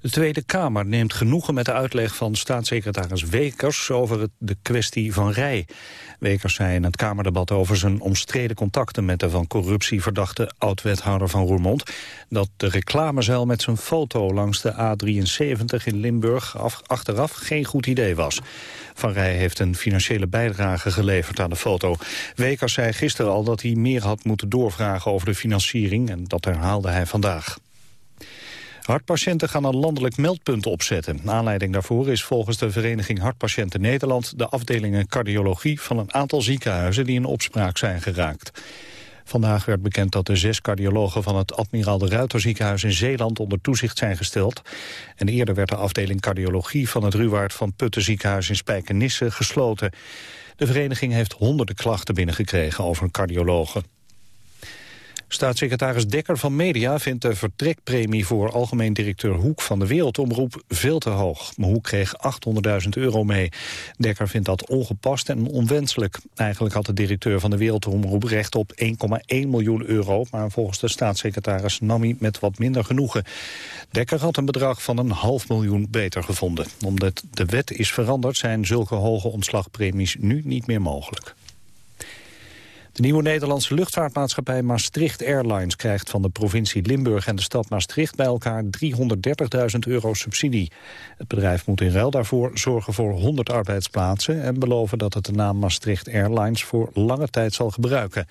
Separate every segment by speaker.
Speaker 1: De Tweede Kamer neemt genoegen met de uitleg van staatssecretaris Wekers over de kwestie van Rij. Wekers zei in het Kamerdebat over zijn omstreden contacten met de van corruptie verdachte oud-wethouder van Roermond dat de reclamezuil met zijn foto langs de A73 in Limburg achteraf geen goed idee was. Van Rij heeft een financiële bijdrage geleverd aan de foto. Wekers zei gisteren al dat hij meer had moeten doorvragen over de financiering en dat herhaalde hij vandaag. Hartpatiënten gaan een landelijk meldpunt opzetten. Aanleiding daarvoor is volgens de Vereniging Hartpatiënten Nederland... de afdelingen cardiologie van een aantal ziekenhuizen die in opspraak zijn geraakt. Vandaag werd bekend dat de zes cardiologen van het Admiraal de Ruiter ziekenhuis in Zeeland onder toezicht zijn gesteld. En eerder werd de afdeling cardiologie van het Ruwaard van Putten ziekenhuis in Spijkenisse gesloten. De vereniging heeft honderden klachten binnengekregen over cardiologen. Staatssecretaris Dekker van Media vindt de vertrekpremie voor algemeen directeur Hoek van de Wereldomroep veel te hoog. Hoek kreeg 800.000 euro mee. Dekker vindt dat ongepast en onwenselijk. Eigenlijk had de directeur van de Wereldomroep recht op 1,1 miljoen euro, maar volgens de staatssecretaris nam hij met wat minder genoegen. Dekker had een bedrag van een half miljoen beter gevonden. Omdat de wet is veranderd zijn zulke hoge ontslagpremies nu niet meer mogelijk. De nieuwe Nederlandse luchtvaartmaatschappij Maastricht Airlines krijgt van de provincie Limburg en de stad Maastricht bij elkaar 330.000 euro subsidie. Het bedrijf moet in ruil daarvoor zorgen voor 100 arbeidsplaatsen en beloven dat het de naam Maastricht Airlines voor lange tijd zal gebruiken.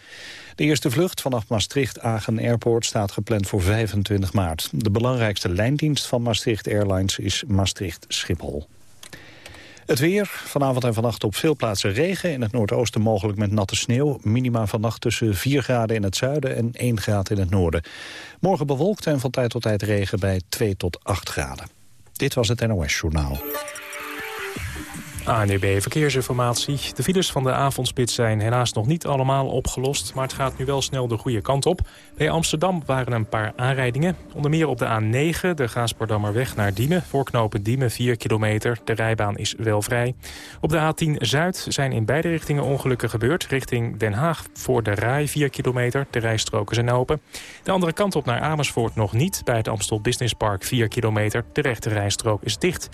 Speaker 1: De eerste vlucht vanaf Maastricht-Agen Airport staat gepland voor 25 maart. De belangrijkste lijndienst van Maastricht Airlines is Maastricht-Schiphol. Het weer, vanavond en vannacht op veel plaatsen regen. In het noordoosten mogelijk met natte sneeuw. Minima vannacht tussen 4 graden in het zuiden en 1 graad in het noorden. Morgen bewolkt en van tijd tot tijd regen bij 2 tot 8 graden. Dit was het NOS Journaal.
Speaker 2: ANUB Verkeersinformatie. De files van de avondspits zijn helaas nog niet allemaal opgelost... maar het gaat nu wel snel de goede kant op. Bij Amsterdam waren een paar aanrijdingen. Onder meer op de A9, de Gaasperdammerweg naar Diemen. Voorknopen Diemen 4 kilometer. De rijbaan is wel vrij. Op de A10 Zuid zijn in beide richtingen ongelukken gebeurd. Richting Den Haag voor de Rai 4 kilometer. De rijstroken zijn open. De andere kant op naar Amersfoort nog niet. Bij het Amstel Business Park 4 kilometer. De rechte rijstrook is dicht.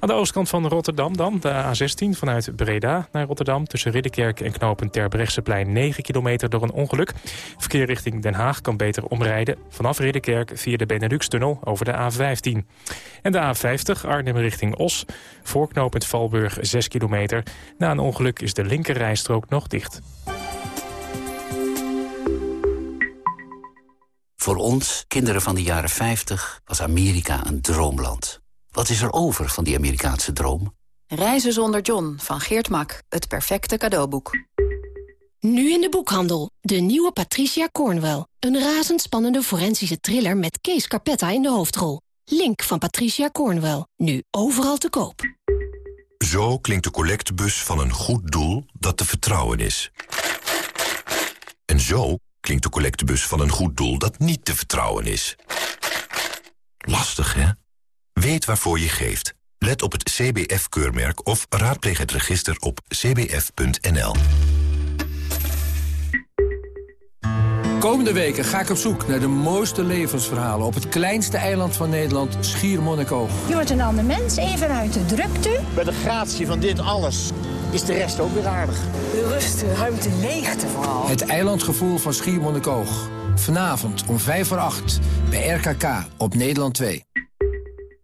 Speaker 2: Aan de oostkant van Rotterdam dan, de A16 vanuit Breda naar Rotterdam... tussen Ridderkerk en knopen Terbrechtseplein 9 kilometer door een ongeluk. Verkeer richting Den Haag kan beter omrijden vanaf Ridderkerk... via de Benelux-tunnel over de A15. En de A50 Arnhem richting Os, voorknopend Valburg 6 kilometer. Na een ongeluk is de linkerrijstrook nog dicht.
Speaker 3: Voor ons, kinderen van de jaren 50, was Amerika een droomland. Wat is er over van die Amerikaanse droom?
Speaker 4: Reizen zonder John van Geert Mak. Het perfecte cadeauboek.
Speaker 5: Nu in de boekhandel. De nieuwe Patricia Cornwell. Een razendspannende forensische thriller met Kees Carpetta in de hoofdrol. Link van Patricia Cornwell. Nu overal te koop.
Speaker 6: Zo klinkt de collectebus van een goed doel dat te vertrouwen is. En zo klinkt de collectebus van een goed doel dat niet te vertrouwen is. Lastig, hè? Weet waarvoor je geeft. Let op het CBF-keurmerk of raadpleeg het register op cbf.nl.
Speaker 7: Komende weken ga ik op zoek naar de mooiste levensverhalen... op het kleinste eiland van Nederland, Schiermonnikoog.
Speaker 8: Je wordt een ander mens, even uit de drukte.
Speaker 9: Bij de gratie van dit alles is de rest ook weer aardig.
Speaker 10: De rust, de ruimte, leegte vooral.
Speaker 7: Het eilandgevoel van Schiermonnikoog. Vanavond om 5 voor 8 bij RKK op Nederland 2.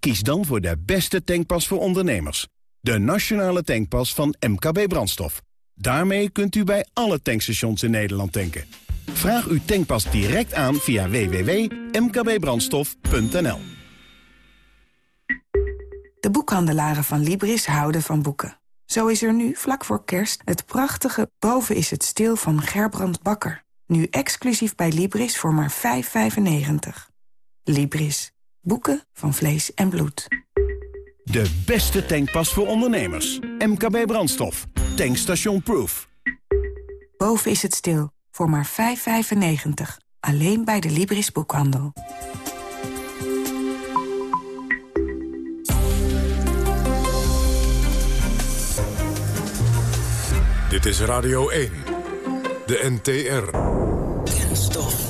Speaker 11: Kies dan voor de beste tankpas voor ondernemers. De nationale tankpas van MKB Brandstof. Daarmee kunt u bij alle tankstations in Nederland tanken. Vraag uw tankpas direct aan via www.mkbbrandstof.nl
Speaker 12: De boekhandelaren van Libris houden van boeken. Zo is er nu, vlak voor kerst, het prachtige Boven is het stil van Gerbrand Bakker. Nu exclusief bij Libris voor maar 5,95. Libris. Boeken van vlees en bloed.
Speaker 11: De beste tankpas voor ondernemers. MKB Brandstof. Tankstation Proof.
Speaker 12: Boven is het stil. Voor maar 5,95. Alleen bij de Libris boekhandel.
Speaker 13: Dit is Radio 1. De NTR.
Speaker 3: Kenstof.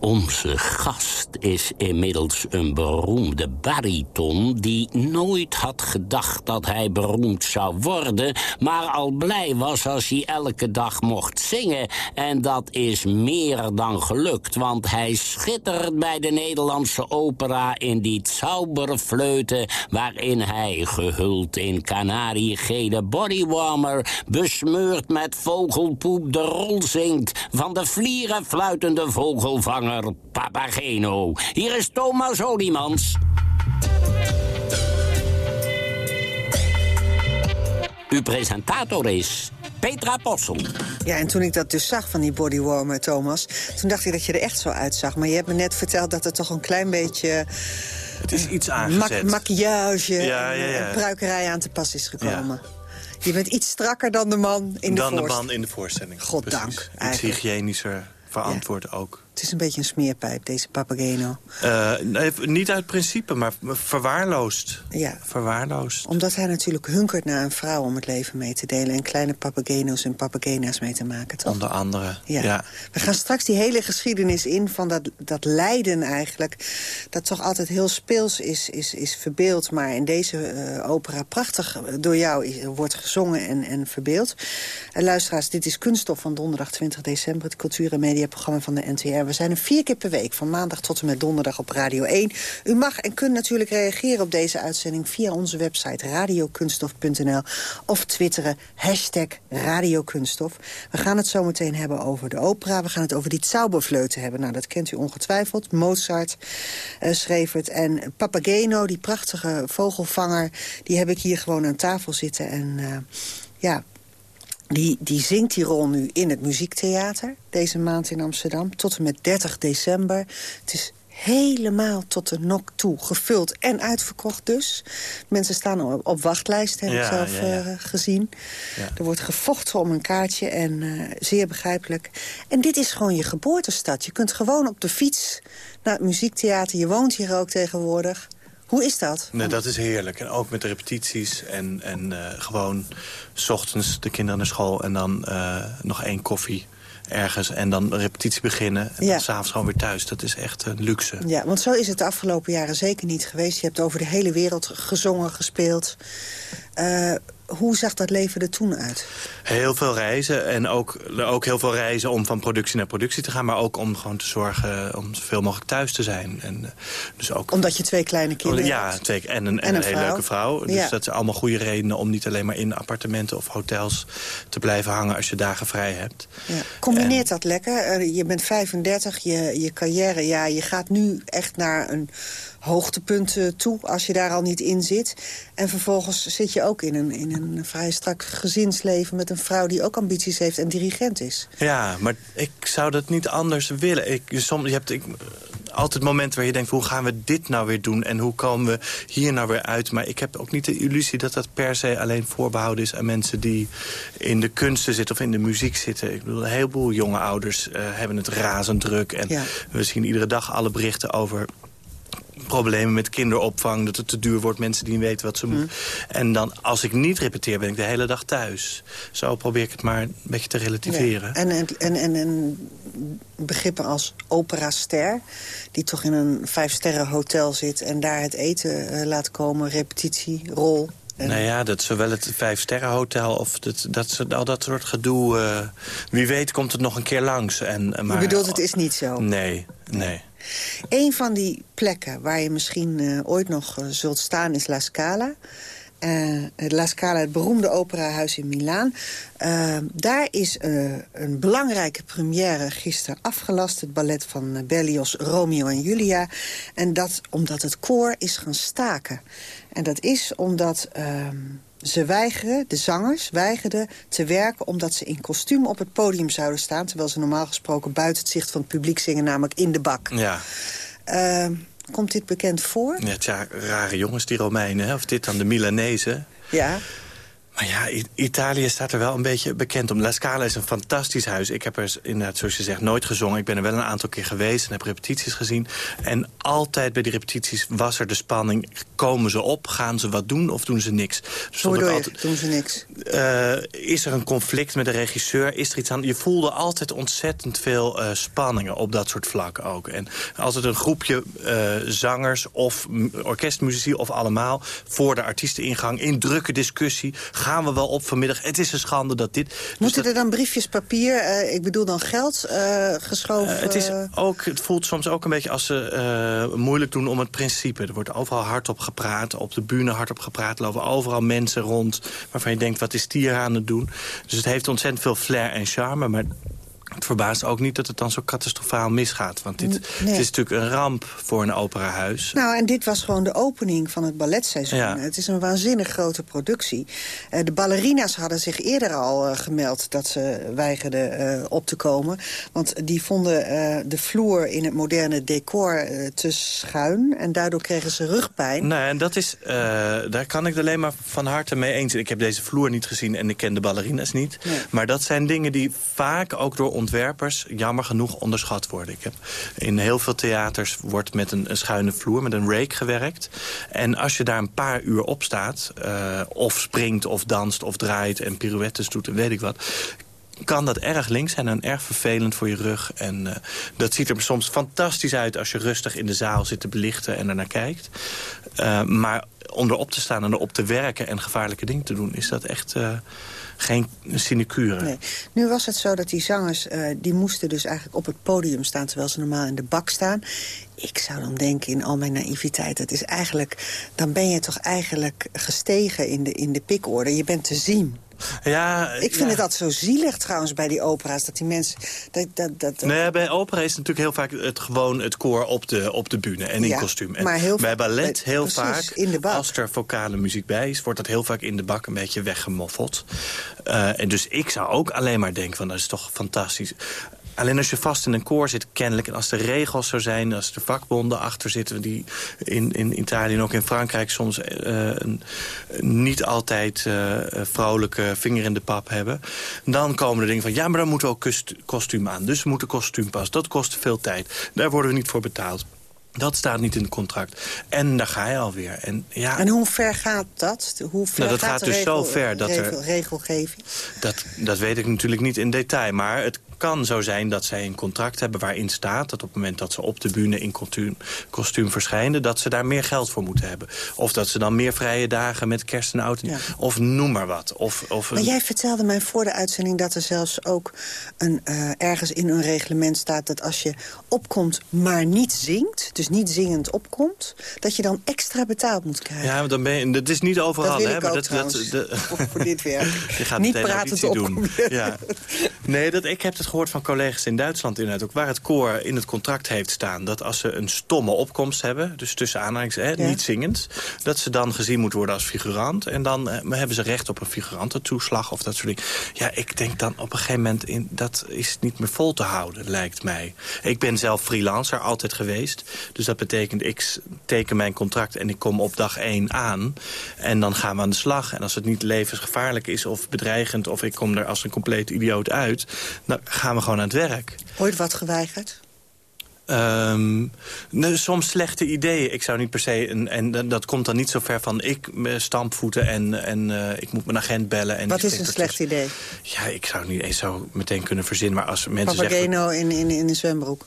Speaker 3: Onze gast is inmiddels een beroemde bariton... die nooit had gedacht dat hij beroemd zou worden... maar al blij was als hij elke dag mocht zingen. En dat is meer dan gelukt, want hij schittert bij de Nederlandse opera... in die Zauberfleuten, waarin hij, gehuld in kanariegele bodywarmer... besmeurd met vogelpoep de rol zingt... van de vlierenfluitende vogelvanger Papageno. Hier is Thomas Olimans. Uw presentator is Petra Possel.
Speaker 14: Ja, en toen ik dat dus zag van die bodywarmer, Thomas... toen dacht ik dat je er echt zo uitzag. Maar je hebt me net verteld dat er toch een klein beetje...
Speaker 15: Het is iets aangezet.
Speaker 14: Ma maquillage
Speaker 15: ja, ja, ja.
Speaker 14: en pruikerij aan te pas is gekomen. Je bent iets strakker dan de man in de
Speaker 15: voorstelling.
Speaker 14: Dan
Speaker 15: de man in de voorstelling.
Speaker 14: Goddank.
Speaker 15: Iets hygiënischer verantwoord ook.
Speaker 14: Het is een beetje een smeerpijp, deze Papageno.
Speaker 15: Uh, nee, niet uit principe, maar verwaarloosd.
Speaker 14: Ja.
Speaker 15: Verwaarloosd.
Speaker 14: Omdat hij natuurlijk hunkert naar een vrouw om het leven mee te delen... en kleine papageno's en papagena's mee te maken, toch?
Speaker 15: Onder andere,
Speaker 14: ja.
Speaker 15: ja.
Speaker 14: We gaan straks die hele geschiedenis in van dat, dat lijden eigenlijk... dat toch altijd heel speels is, is, is verbeeld... maar in deze uh, opera prachtig door jou is, wordt gezongen en, en verbeeld. Uh, luisteraars, dit is Kunststof van donderdag 20 december... het cultuur- en mediaprogramma van de NTR we zijn er vier keer per week, van maandag tot en met donderdag op Radio 1. U mag en kunt natuurlijk reageren op deze uitzending... via onze website radiokunstof.nl of twitteren hashtag radiokunststof. We gaan het zo meteen hebben over de opera. We gaan het over die Zauberfleuten hebben. Nou, dat kent u ongetwijfeld. Mozart uh, schreef het. En Papageno, die prachtige vogelvanger... die heb ik hier gewoon aan tafel zitten. En uh, ja, die, die zingt die rol nu in het muziektheater, deze maand in Amsterdam, tot en met 30 december. Het is helemaal tot de nok toe gevuld en uitverkocht dus. Mensen staan op, op wachtlijst, heb
Speaker 15: ja,
Speaker 14: ik zelf
Speaker 15: ja, ja.
Speaker 14: Uh, gezien. Er wordt gevochten om een kaartje en uh, zeer begrijpelijk. En dit is gewoon je geboortestad. Je kunt gewoon op de fiets naar het muziektheater. Je woont hier ook tegenwoordig. Hoe is dat?
Speaker 15: Nee, dat is heerlijk. En ook met de repetities en, en uh, gewoon... s ochtends de kinderen naar school en dan uh, nog één koffie ergens... en dan repetitie beginnen en
Speaker 14: Ja.
Speaker 15: dan s'avonds gewoon weer thuis. Dat is echt een luxe.
Speaker 14: Ja, want zo is het de afgelopen jaren zeker niet geweest. Je hebt over de hele wereld gezongen, gespeeld. Uh, hoe zag dat leven er toen uit?
Speaker 15: Heel veel reizen en ook, ook heel veel reizen om van productie naar productie te gaan... maar ook om gewoon te zorgen om zoveel mogelijk thuis te zijn. En, uh, dus ook,
Speaker 14: Omdat je twee kleine kinderen
Speaker 15: Ja,
Speaker 14: hebt.
Speaker 15: twee, en een, en
Speaker 14: En
Speaker 15: een,
Speaker 14: een
Speaker 15: hele leuke vrouw. Dus
Speaker 14: Ja.
Speaker 15: dat zijn allemaal goede redenen om niet alleen maar in appartementen of hotels... te blijven hangen als je dagen vrij hebt.
Speaker 14: Ja. Combineert dat lekker? Uh, je bent 35, je, je carrière, ja, je gaat nu echt naar een hoogtepunt uh, toe... als je daar al niet in zit. En vervolgens zit je ook in een, in een vrij strak gezinsleven... met een vrouw die ook ambities heeft en dirigent is.
Speaker 15: Ja, maar ik zou dat niet anders willen. Ik, soms, je hebt ik, altijd momenten waar je denkt... hoe gaan we dit nou weer doen en hoe komen we hier nou weer uit? Maar ik heb ook niet de illusie dat dat per se alleen voorbehouden is... aan mensen die in de kunsten zitten of in de muziek zitten. Ik bedoel, een heleboel jonge ouders uh, hebben het razend druk. En
Speaker 14: Ja.
Speaker 15: we zien iedere dag alle berichten over problemen met kinderopvang, dat het te duur wordt, mensen die niet weten wat ze moeten. En dan, als ik niet repeteer, ben ik de hele dag thuis. Zo probeer ik het maar een beetje te relativeren.
Speaker 14: Ja. En, en, en, en, en begrippen als operaster, die toch in een vijfsterren hotel zit... en daar het eten uh, laat komen, repetitie, rol... En...
Speaker 15: Nou ja, dat zowel het Vijfsterrenhotel of dat, dat, al dat soort gedoe... Uh, wie weet komt het nog een keer langs. En, uh, maar,
Speaker 14: Je bedoelt, het is niet zo?
Speaker 15: Nee, nee.
Speaker 14: Een van die plekken waar je misschien uh, ooit nog zult staan is La Scala. Uh, La Scala, het beroemde operahuis in Milaan. Uh, daar is uh, een belangrijke première gisteren afgelast. Het ballet van Berlioz, Romeo en Julia. En dat omdat het koor is gaan staken. En dat is omdat... ze weigeren, de zangers weigerden te werken... omdat ze in kostuum op het podium zouden staan... terwijl ze normaal gesproken buiten het zicht van het publiek zingen... namelijk in de bak.
Speaker 15: Ja.
Speaker 14: Komt dit bekend voor?
Speaker 15: Ja, tja, rare jongens, die Romeinen. Hè? Of dit dan de Milanezen.
Speaker 14: Ja.
Speaker 15: Maar ja, Italië staat er wel een beetje bekend om. La Scala is een fantastisch huis. Ik heb er inderdaad, zoals je zegt, nooit gezongen. Ik ben er wel een aantal keer geweest en heb repetities gezien. En altijd bij die repetities was er de spanning. Komen ze op? Gaan ze wat doen? Of doen ze niks?
Speaker 14: Dus Hoe altijd, doen ze niks?
Speaker 15: Uh, is er een conflict met de regisseur? Is er iets aan? Je voelde altijd ontzettend veel uh, spanningen op dat soort vlakken ook. En als het een groepje uh, zangers of orkestmuzici of allemaal... voor de artiesteningang in drukke discussie gaan we wel op vanmiddag. Het is een schande dat dit... Dus
Speaker 14: Moeten er dan briefjes papier, uh, ik bedoel dan geld, uh, geschoven? Uh,
Speaker 15: het, is ook, het voelt soms ook een beetje als ze moeilijk doen om het principe. Er wordt overal hardop gepraat, op de bühne hardop gepraat. Er lopen overal mensen rond waarvan je denkt, wat is die hier aan het doen? Dus het heeft ontzettend veel flair en charme, maar het verbaast ook niet dat het dan zo catastrofaal misgaat. Want dit, het is natuurlijk een ramp voor een operahuis.
Speaker 14: Nou, en dit was gewoon de opening van het balletseizoen. Ja. Het is een waanzinnig grote productie. Uh, de ballerina's hadden zich eerder al uh, gemeld dat ze weigerden uh, op te komen. Want die vonden de vloer in het moderne decor te schuin. En daardoor kregen ze rugpijn.
Speaker 15: Nee, en dat is, daar kan ik alleen maar van harte mee eens. Ik heb deze vloer niet gezien en ik ken de ballerina's niet. Nee. Maar dat zijn dingen die vaak ook door ontwerpers jammer genoeg onderschat worden. Ik heb in heel veel theaters wordt met een, schuine vloer, met een rake gewerkt. En als je daar een paar uur op staat, uh, of springt of danst of draait en pirouettes doet en weet ik wat kan dat erg links zijn en erg vervelend voor je rug. En uh, dat ziet er soms fantastisch uit als je rustig in de zaal zit te belichten en ernaar kijkt. Uh, maar om erop te staan en erop te werken en gevaarlijke dingen te doen... is dat echt uh, geen sinecure. Nee.
Speaker 14: Nu was het zo dat die zangers, uh, die moesten dus eigenlijk op het podium staan... terwijl ze normaal in de bak staan. Ik zou dan denken in al mijn naïviteit, dat is eigenlijk... dan ben je toch eigenlijk gestegen in de, in de pikorde. Je bent te zien.
Speaker 15: Ja,
Speaker 14: ik vind het altijd zo zielig trouwens bij die opera's. Dat die mensen... Dat, dat, dat,
Speaker 15: nee, bij opera is natuurlijk heel vaak het, gewoon het koor op de, op de bühne en in ja, kostuum. En
Speaker 14: maar heel
Speaker 15: bij ballet heel
Speaker 14: precies,
Speaker 15: vaak,
Speaker 14: in de bak.
Speaker 15: als er vocale muziek bij is... wordt dat heel vaak in de bak een beetje weggemoffeld. Uh, en dus ik zou ook alleen maar denken van dat is toch fantastisch. Alleen als je vast in een koor zit, kennelijk... en als er regels zo zijn, als er vakbonden achter zitten... die in, in Italië en ook in Frankrijk soms uh, een, niet altijd uh, vrolijke vinger in de pap hebben... dan komen er dingen van, ja, maar dan moeten we ook kostuum aan. Dus we moeten kostuumpas. Dat kost veel tijd. Daar worden we niet voor betaald. Dat staat niet in het contract. En daar ga je alweer. En, ja,
Speaker 14: en hoe ver gaat dat? Hoe ver
Speaker 15: nou, dat
Speaker 14: gaat,
Speaker 15: gaat dus
Speaker 14: regel,
Speaker 15: zo ver dat
Speaker 14: regel,
Speaker 15: er...
Speaker 14: Regelgeving?
Speaker 15: Dat, dat weet ik natuurlijk niet in detail. Maar het kan zo zijn dat zij een contract hebben waarin staat... dat op het moment dat ze op de bühne in kostuum, kostuum verschijnen... dat ze daar meer geld voor moeten hebben. Of dat ze dan meer vrije dagen met kerst en oud... Ja. Of noem maar wat. Of, of
Speaker 14: maar
Speaker 15: een...
Speaker 14: jij vertelde mij voor de uitzending dat er zelfs ook een, uh, ergens in een reglement staat... dat als je opkomt, maar niet zingt, dus niet zingend opkomt... dat je dan extra betaald moet krijgen.
Speaker 15: Ja, maar dan ben je, dat is niet overal.
Speaker 14: Dat wil
Speaker 15: hè,
Speaker 14: ik
Speaker 15: maar
Speaker 14: ook
Speaker 15: dat, dat, dat,
Speaker 14: voor dit werk.
Speaker 15: Je gaat
Speaker 14: niet praten te
Speaker 15: doen. Ja. Nee, dat, ik heb het gehoord van collega's in Duitsland inderdaad ook... waar het koor in het contract heeft staan... dat als ze een stomme opkomst hebben... dus tussen aanhalingstekens, ja. niet zingend... dat ze dan gezien moet worden als figurant. En dan eh, hebben ze recht op een figurantentoeslag of dat soort dingen. Ja, ik denk dan op een gegeven moment... In, dat is niet meer vol te houden, lijkt mij. Ik ben zelf freelancer, altijd geweest. Dus dat betekent, ik teken mijn contract en ik kom op dag één aan. En dan gaan we aan de slag. En als het niet levensgevaarlijk is of bedreigend... of ik kom er als een compleet idioot uit... dan gaan we gewoon aan het werk.
Speaker 14: Ooit wat geweigerd?
Speaker 15: Um, nou, soms slechte ideeën. Ik zou niet per se... Een, en dat komt dan niet zo ver van ik stampvoeten en, en uh, ik moet mijn agent bellen. En
Speaker 14: Wat is een slecht idee?
Speaker 15: Ja, ik zou het niet eens zo meteen kunnen verzinnen. Maar als mensen
Speaker 14: Papageno
Speaker 15: zeggen...
Speaker 14: in, in, in een zwembroek?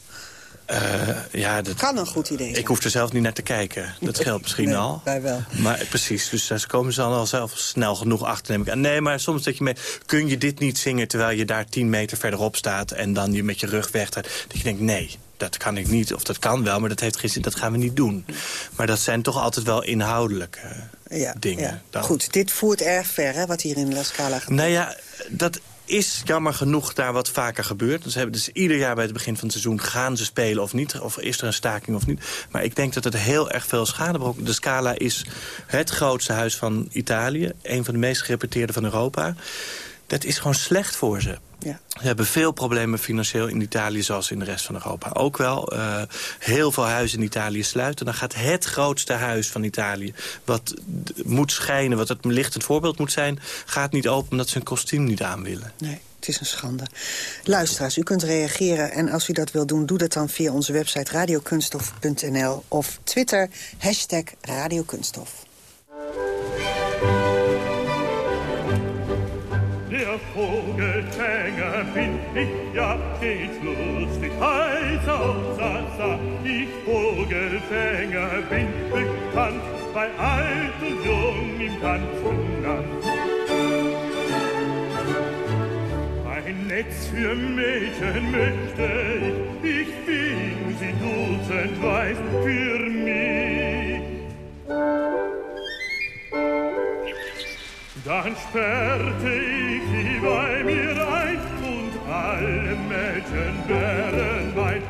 Speaker 15: Uh, ja, dat
Speaker 14: kan een goed idee zijn.
Speaker 15: Ik hoef er zelf niet naar te kijken. Dat scheelt misschien
Speaker 14: nee,
Speaker 15: al.
Speaker 14: Wij wel.
Speaker 15: Maar precies, dus daar komen ze dan al zelf snel genoeg achter. Neem ik aan. Nee, maar soms dat je mee, kun je dit niet zingen... terwijl je daar tien meter verderop staat... en dan je met je rug weg. Dat je denkt, nee, dat kan ik niet. Of dat kan wel, maar dat heeft geen zin. Dat gaan we niet doen. Maar dat zijn toch altijd wel inhoudelijke
Speaker 14: ja,
Speaker 15: dingen.
Speaker 14: Ja. Goed, dit voert erg ver, hè, wat hier in La Scala gebeurt.
Speaker 15: Nou ja, dat is jammer genoeg daar wat vaker gebeurd. Dus, hebben, dus ieder jaar bij het begin van het seizoen gaan ze spelen of niet. Of is er een staking of niet. Maar ik denk dat het heel erg veel schade brokt. De Scala is het grootste huis van Italië. Een van de meest gerepeteerde van Europa. Dat is gewoon slecht voor ze. Ja. Ze hebben veel problemen financieel in Italië, zoals in de rest van Europa ook wel. Uh, heel veel huizen in Italië sluiten. Dan gaat het grootste huis van Italië, wat moet schijnen, wat het lichtend voorbeeld moet zijn... gaat niet open omdat ze een kostuum niet aan willen.
Speaker 14: Nee. Het is een schande. Luisteraars, u kunt reageren. En als u dat wilt doen, doe dat dan via onze website radiokunstof.nl of Twitter, hashtag radiokunststof.
Speaker 16: Ich, ja, geht lustig heiß auf Sasa. Ich Vogelfänger bin bekannt, bei alt und jung im ganzen Land. Ein Netz für Mädchen möchte ich, ich fing sie dutzendweis für mich. Dann sperrte ich sie bei mir ein und alle Mädchen wären mein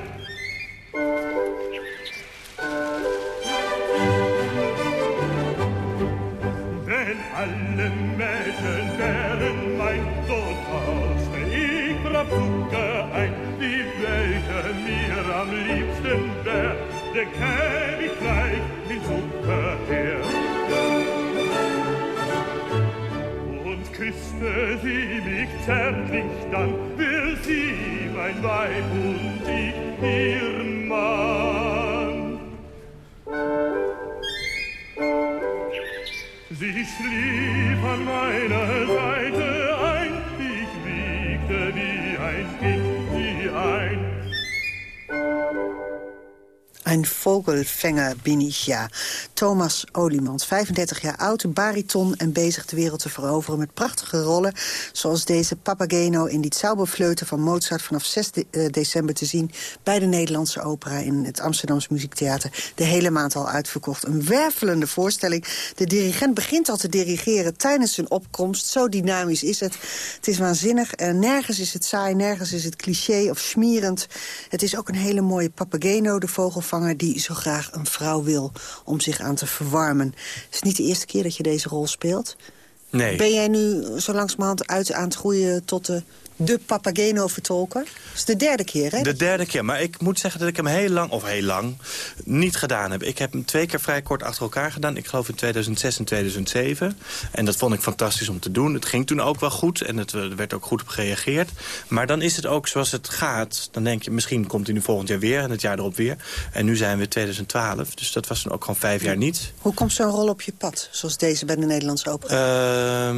Speaker 16: Wenn alle Mädchen wären mein, so tauschte ich Rapunke ein, die welche mir am liebsten wär, der käm ich gleich in Zucker her. Küsste sie mich zärtlich, dann will sie mein Weib und ich ihr Mann. Sie schlief an meiner Seite
Speaker 14: Een vogelfänger ich ja. Thomas Oliemans, 35 jaar oud, bariton en bezig de wereld te veroveren... met prachtige rollen, zoals deze Papageno in die Zauberfleuten van Mozart... vanaf 6 eh, december te zien bij de Nederlandse Opera... in het Amsterdamse Muziektheater. De hele maand al uitverkocht. Een wervelende voorstelling. De dirigent begint al te dirigeren tijdens zijn opkomst. Zo dynamisch is het. Het is waanzinnig. En nergens is het saai, nergens is het cliché of smerend. Het is ook een hele mooie Papageno, de vogelvanger die zo graag een vrouw wil om zich aan te verwarmen. Het is niet de eerste keer dat je deze rol speelt.
Speaker 15: Nee.
Speaker 14: Ben jij nu zo langzamerhand uit aan het groeien tot de de Papageno-vertolker. Dat is de derde keer, hè?
Speaker 15: De derde keer, maar ik moet zeggen dat ik hem heel lang, of heel lang, niet gedaan heb. Ik heb hem twee keer vrij kort achter elkaar gedaan. Ik geloof in 2006 en 2007. En dat vond ik fantastisch om te doen. Het ging toen ook wel goed en het, er werd ook goed op gereageerd. Maar dan is het ook zoals het gaat. Dan denk je, misschien komt hij nu volgend jaar weer en het jaar erop weer. En nu zijn we 2012, dus dat was dan ook gewoon vijf jaar niet.
Speaker 14: Hoe komt zo'n rol op je pad, zoals deze bij de Nederlandse Opera?
Speaker 15: Uh,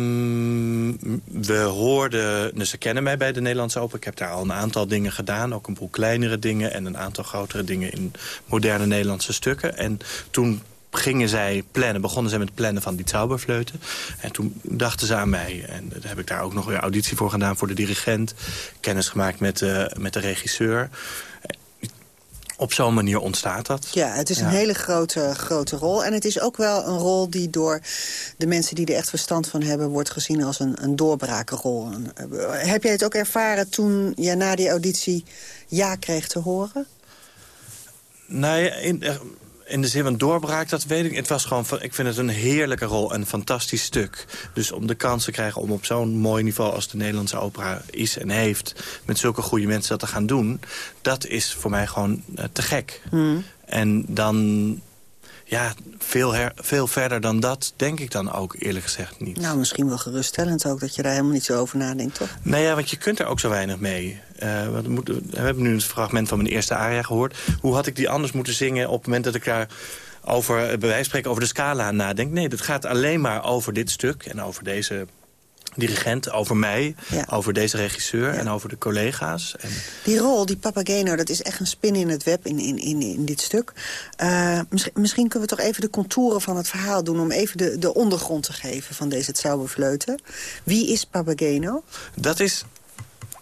Speaker 15: we hoorden, dus ze kennen mij bij de Nederlandse Open. Ik heb daar al een aantal dingen gedaan. Ook een boel kleinere dingen en een aantal grotere dingen in moderne Nederlandse stukken. En toen gingen zij plannen, begonnen zij met plannen van die Zauberfleuten. En toen dachten ze aan mij. En daar heb ik daar ook nog weer auditie voor gedaan voor de dirigent. Kennis gemaakt met, uh, met de regisseur op zo'n manier ontstaat dat.
Speaker 14: Ja, het is een hele grote, grote rol. En het is ook wel een rol die door de mensen die er echt verstand van hebben... wordt gezien als een, een doorbrakenrol. Eh, heb jij het ook ervaren toen je na die auditie ja kreeg te horen?
Speaker 15: Ja, in, in de zin van doorbraak, dat weet ik. Het was gewoon, ik vind het een heerlijke rol en een fantastisch stuk. Dus om de kans te krijgen om op zo'n mooi niveau als de Nederlandse opera is en heeft... met zulke goede mensen dat te gaan doen, dat is voor mij gewoon uh, te gek.
Speaker 14: Hmm.
Speaker 15: En dan ja, veel, her, veel verder dan dat denk ik dan ook eerlijk gezegd niet.
Speaker 14: Nou, misschien wel geruststellend ook dat je daar helemaal niet zo over nadenkt, toch?
Speaker 15: Nou ja, want je kunt er ook zo weinig mee. Uh, we, moeten, we hebben nu een fragment van mijn eerste aria gehoord. Hoe had ik die anders moeten zingen op het moment dat ik daar over, bij wijze van spreken, over de scala nadenk? Nee, dat gaat alleen maar over dit stuk en over deze dirigent, over mij, over deze regisseur en over de collega's. En...
Speaker 14: Die rol, die Papageno, dat is echt een spin in het web in, in, in, in dit stuk. Uh, misschien, misschien, kunnen we toch even de contouren van het verhaal doen... om even de, de ondergrond te geven van deze Zauberfleuten. Wie is Papageno?
Speaker 15: Dat is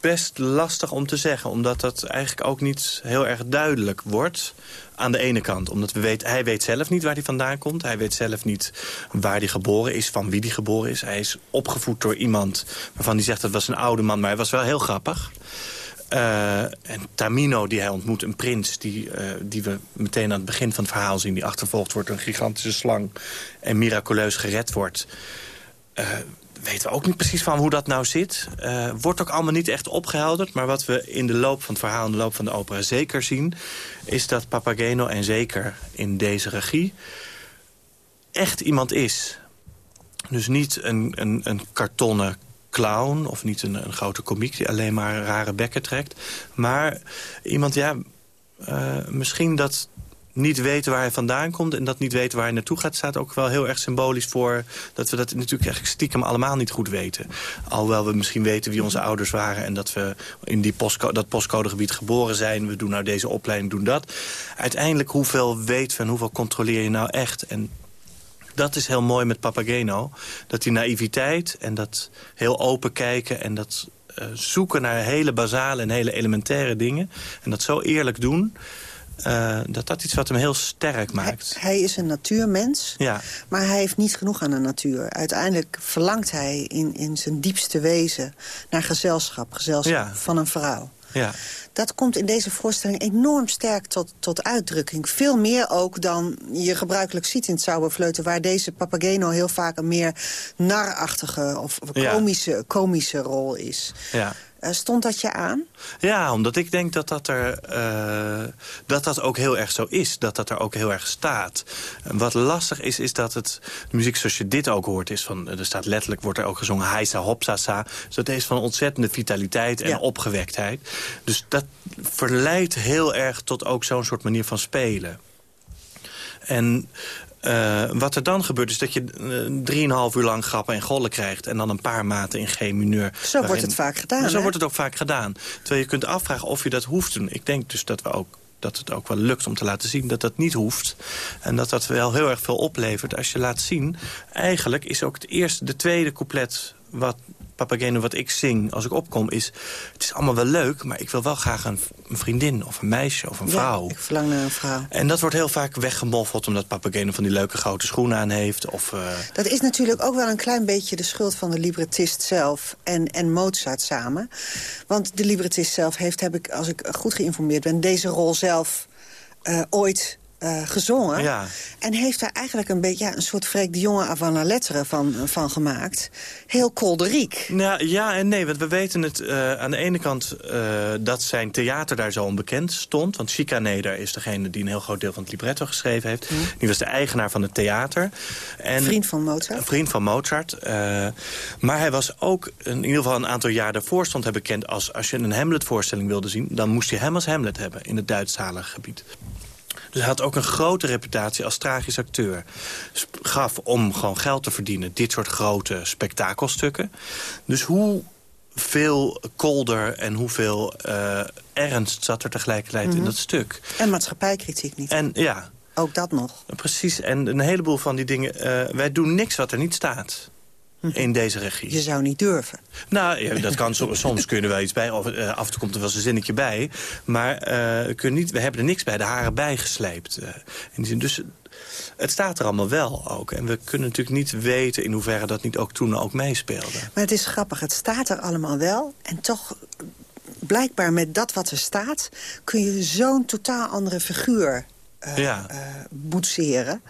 Speaker 15: best lastig om te zeggen. Omdat dat eigenlijk ook niet heel erg duidelijk wordt aan de ene kant. Omdat we weten, hij weet zelf niet waar hij vandaan komt. Hij weet zelf niet waar hij geboren is, van wie hij geboren is. Hij is opgevoed door iemand waarvan hij zegt dat was een oude man... maar hij was wel heel grappig. Uh, en Tamino, die hij ontmoet, een prins... Die, uh, die we meteen aan het begin van het verhaal zien... die achtervolgd wordt door een gigantische slang... en miraculeus gered wordt... Uh, weten we ook niet precies van hoe dat nou zit. Uh, wordt ook allemaal niet echt opgehelderd. Maar wat we in de loop van het verhaal, in de loop van de opera zeker zien... is dat Papageno, en zeker in deze regie... echt iemand is. Dus niet een, een, een kartonnen clown of niet een, een grote komiek... die alleen maar rare bekken trekt. Maar iemand, ja... Uh, misschien dat niet weten waar hij vandaan komt... en dat niet weten waar hij naartoe gaat... staat ook wel heel erg symbolisch voor... dat we dat natuurlijk eigenlijk stiekem allemaal niet goed weten. Alhoewel we misschien weten wie onze ouders waren... en dat we in die postco dat postcodegebied geboren zijn. We doen nou deze opleiding, doen dat. Uiteindelijk, hoeveel weten we en hoeveel controleer je nou echt? En dat is heel mooi met Papageno. Dat die naïviteit en dat heel open kijken... en dat uh, zoeken naar hele basale en hele elementaire dingen... en dat zo eerlijk doen... Uh, dat dat iets wat hem heel sterk maakt.
Speaker 14: Hij, hij, is een natuurmens,
Speaker 15: ja.
Speaker 14: maar hij heeft niet genoeg aan de natuur. Uiteindelijk verlangt hij in, in zijn diepste wezen naar gezelschap. Gezelschap
Speaker 15: ja.
Speaker 14: van een vrouw.
Speaker 15: Ja.
Speaker 14: Dat komt in deze voorstelling enorm sterk tot, tot uitdrukking. Veel meer ook dan je gebruikelijk ziet in het Sauberfleuten... waar deze Papageno heel vaak een meer narachtige of komische, komische rol is.
Speaker 15: Ja.
Speaker 14: Uh, stond dat je aan?
Speaker 15: Ja, omdat ik denk dat dat er uh, dat dat ook heel erg zo is. Dat dat er ook heel erg staat. Wat lastig is, is dat het de muziek zoals je dit ook hoort is van er staat letterlijk wordt er ook gezongen Haisa Hopsasa. Dus dat is van ontzettende vitaliteit en ja. opgewektheid. Dus dat verleidt heel erg tot ook zo'n soort manier van spelen. En uh, wat er dan gebeurt is dat je drieënhalf uh, uur lang grappen en gollen krijgt... en dan een paar maten in G-mineur.
Speaker 14: Zo waarin... wordt het vaak gedaan,
Speaker 15: Zo
Speaker 14: hè?
Speaker 15: wordt het ook vaak gedaan. Terwijl je kunt afvragen of je dat hoeft doen. Ik denk dus dat we ook dat het ook wel lukt om te laten zien dat dat niet hoeft. En dat dat wel heel erg veel oplevert als je laat zien... eigenlijk is ook het eerste, de tweede couplet wat Papageno wat ik zing als ik opkom is... het is allemaal wel leuk, maar ik wil wel graag een, een vriendin of een meisje of een
Speaker 14: ja,
Speaker 15: vrouw.
Speaker 14: ik verlang naar een vrouw.
Speaker 15: En dat wordt heel vaak weggemoffeld omdat Papageno van die leuke grote schoenen aan heeft. Of, uh...
Speaker 14: Dat is natuurlijk ook wel een klein beetje de schuld van de librettist zelf en, en Mozart samen. Want de librettist zelf heeft, heb ik, als ik goed geïnformeerd ben... deze rol zelf uh, ooit uh, gezongen.
Speaker 15: Ja.
Speaker 14: En heeft daar eigenlijk een beetje ja, een soort Freek de Jonge avant la lettre van, van gemaakt. Heel kolderiek.
Speaker 15: Nou, ja en nee, want we weten het uh, aan de ene kant uh, dat zijn theater daar zo onbekend stond. Want Chica Neder is degene die een heel groot deel van het libretto geschreven heeft. Mm. Die was de eigenaar van het theater.
Speaker 14: En vriend van Mozart.
Speaker 15: Een vriend van Mozart. maar hij was ook in ieder geval een aantal jaar daarvoor stond hij bekend als... als je een Hamlet-voorstelling wilde zien, dan moest je hem als Hamlet hebben in het Duitsstalige gebied. Dus hij had ook een grote reputatie als tragisch acteur. Gaf om gewoon geld te verdienen dit soort grote spektakelstukken. Dus hoe veel kolder en hoeveel uh, ernst zat er tegelijkertijd mm -hmm. in dat stuk.
Speaker 14: En maatschappijkritiek niet.
Speaker 15: En ja.
Speaker 14: Ook dat nog.
Speaker 15: Precies, en een heleboel van die dingen... Uh, wij doen niks wat er niet staat in deze regie.
Speaker 14: Je zou niet durven.
Speaker 15: Nou, ja, dat kan soms, soms kunnen we wel iets bij. Of uh, af en toe komt er wel eens een zinnetje bij. Maar uh, we, niet, we hebben er niks bij de haren bijgesleept. Uh, in die zin. Dus het staat er allemaal wel ook. En we kunnen natuurlijk niet weten in hoeverre dat niet ook toen ook meespeelde.
Speaker 14: Maar het is grappig, het staat er allemaal wel. En toch, blijkbaar met dat wat er staat... kun je zo'n totaal andere figuur
Speaker 15: ja.
Speaker 14: boetseren.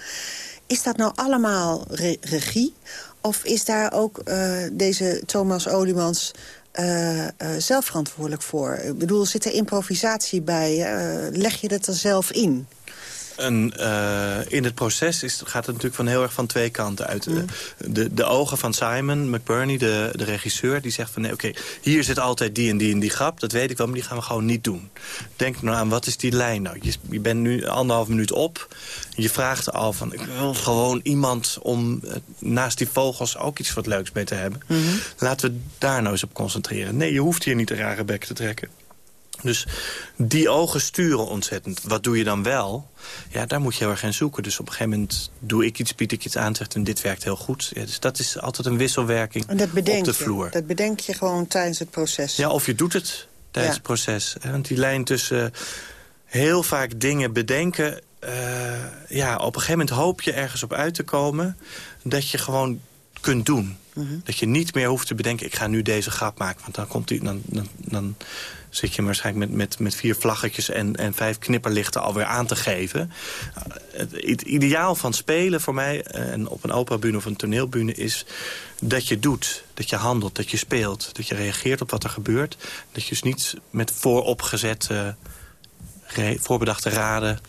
Speaker 14: Is dat nou allemaal re regie? Of is daar ook uh, deze Thomas Olimans uh, uh, zelf verantwoordelijk voor? Ik bedoel, zit er improvisatie bij? leg je dat er zelf in?
Speaker 15: En, uh, in het proces is, gaat het natuurlijk van heel erg van twee kanten uit. Mm. De, de ogen van Simon McBurney, de, de regisseur, die zegt van... nee, oké, okay, hier zit altijd die en die en die grap, dat weet ik wel... maar die gaan we gewoon niet doen. Denk nou aan, wat is die lijn nou? Je, je bent nu anderhalf minuut op. Je vraagt al van, ik wil gewoon iemand om uh, naast die vogels... ook iets wat leuks mee te hebben.
Speaker 14: Mm -hmm.
Speaker 15: Laten we daar nou eens op concentreren. Nee, je hoeft hier niet een rare bek te trekken. Dus die ogen sturen ontzettend. Wat doe je dan wel? Ja, daar moet je heel erg gaan zoeken. Dus op een gegeven moment doe ik iets, bied ik iets aan... zegt en dit werkt heel goed. Ja, dus dat is altijd een wisselwerking
Speaker 14: en dat bedenk
Speaker 15: op de vloer.
Speaker 14: Je. Dat bedenk je gewoon tijdens het proces.
Speaker 15: Ja, of je doet het tijdens het proces. Want die lijn tussen heel vaak dingen bedenken... Uh, ja, op een gegeven moment hoop je ergens op uit te komen... dat je gewoon kunt doen. Mhm. Dat je niet meer hoeft te bedenken, ik ga nu deze grap maken. Want dan, komt die, dan, dan, dan zit je waarschijnlijk met, met, met vier vlaggetjes en, en vijf knipperlichten alweer aan te geven. Het, het ideaal van spelen voor mij, eh, en op een operabühne of een toneelbühne, is dat je doet, dat je handelt, dat je speelt. Dat je reageert op wat er gebeurt. Dat je dus niet met vooropgezette, voorbedachte raden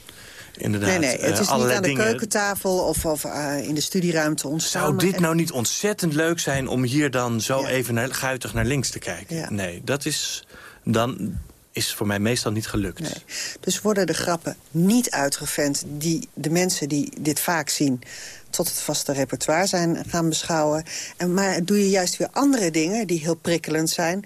Speaker 15: inderdaad.
Speaker 14: Nee, nee, het is
Speaker 15: uh,
Speaker 14: niet aan de
Speaker 15: dingen.
Speaker 14: keukentafel of, of uh, in de studieruimte ontstaan.
Speaker 15: Zou dit nou niet ontzettend leuk zijn om hier dan zo ja. even naar, guitig naar links te kijken? Ja. Nee, dat is dan is voor mij meestal niet gelukt.
Speaker 14: Nee. Dus worden de grappen niet uitgevent die de mensen die dit vaak zien tot het vaste repertoire zijn gaan beschouwen. En, maar doe je juist weer andere dingen die heel prikkelend zijn...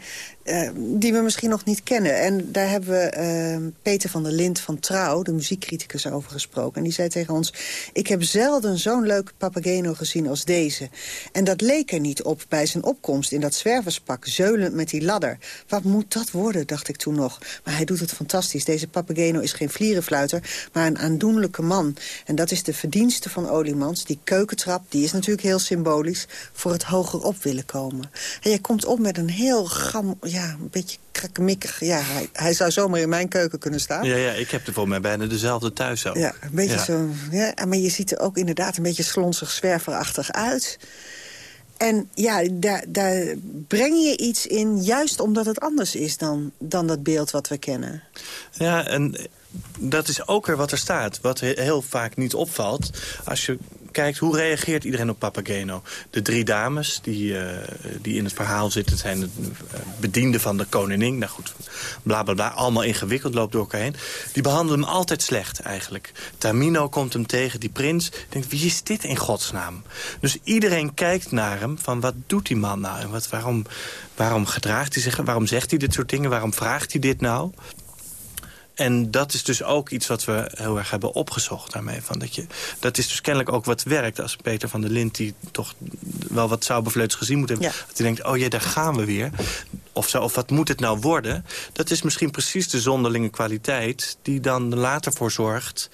Speaker 14: Uh, die we misschien nog niet kennen. En daar hebben we uh, Peter van der Lind van Trouw, de muziekcriticus, over gesproken. En die zei tegen ons... ik heb zelden zo'n leuke Papageno gezien als deze. En dat leek er niet op bij zijn opkomst in dat zwerverspak... zeulend met die ladder. Wat moet dat worden, dacht ik toen nog. Maar hij doet het fantastisch. Deze Papageno is geen vlierenfluiter, maar een aandoenlijke man. En dat is de verdienste van Oliemans. Die keukentrap, die is natuurlijk heel symbolisch... voor het hoger op willen komen. En je komt op met een heel gam ja, een beetje krakkemikkig. Ja, hij, hij, zou zomaar in mijn keuken kunnen staan.
Speaker 15: Ja, ja ik heb er voor mij bijna dezelfde thuis ook.
Speaker 14: Ja, een beetje ja. zo. Ja, maar je ziet er ook inderdaad een beetje slonsig, zwerverachtig uit. En ja, daar, daar breng je iets in, juist omdat het anders is dan, dan dat beeld wat we kennen.
Speaker 15: Ja, en dat is ook weer wat er staat. Wat heel vaak niet opvalt. Als je kijkt, hoe reageert iedereen op Papageno? De drie dames die, uh, die in het verhaal zitten... zijn de bedienden van de koningin. Nou goed, bla bla bla. Allemaal ingewikkeld, loopt door elkaar heen. Die behandelen hem altijd slecht eigenlijk. Tamino komt hem tegen, die prins. Denkt, wie is dit in godsnaam? Dus iedereen kijkt naar hem van, wat doet die man nou? En wat, waarom, waarom gedraagt hij zich? Waarom zegt hij dit soort dingen? Waarom vraagt hij dit nou? En dat is dus ook iets wat we heel erg hebben opgezocht daarmee. Van dat, je, dat is dus kennelijk ook wat werkt. Als Peter van der Lint, die toch wel wat Saubervleuts gezien moet hebben... Ja. dat hij denkt, oh ja, daar gaan we weer. Of, zo, of wat moet het nou worden? Dat is misschien precies de zonderlinge kwaliteit... die dan later voor zorgt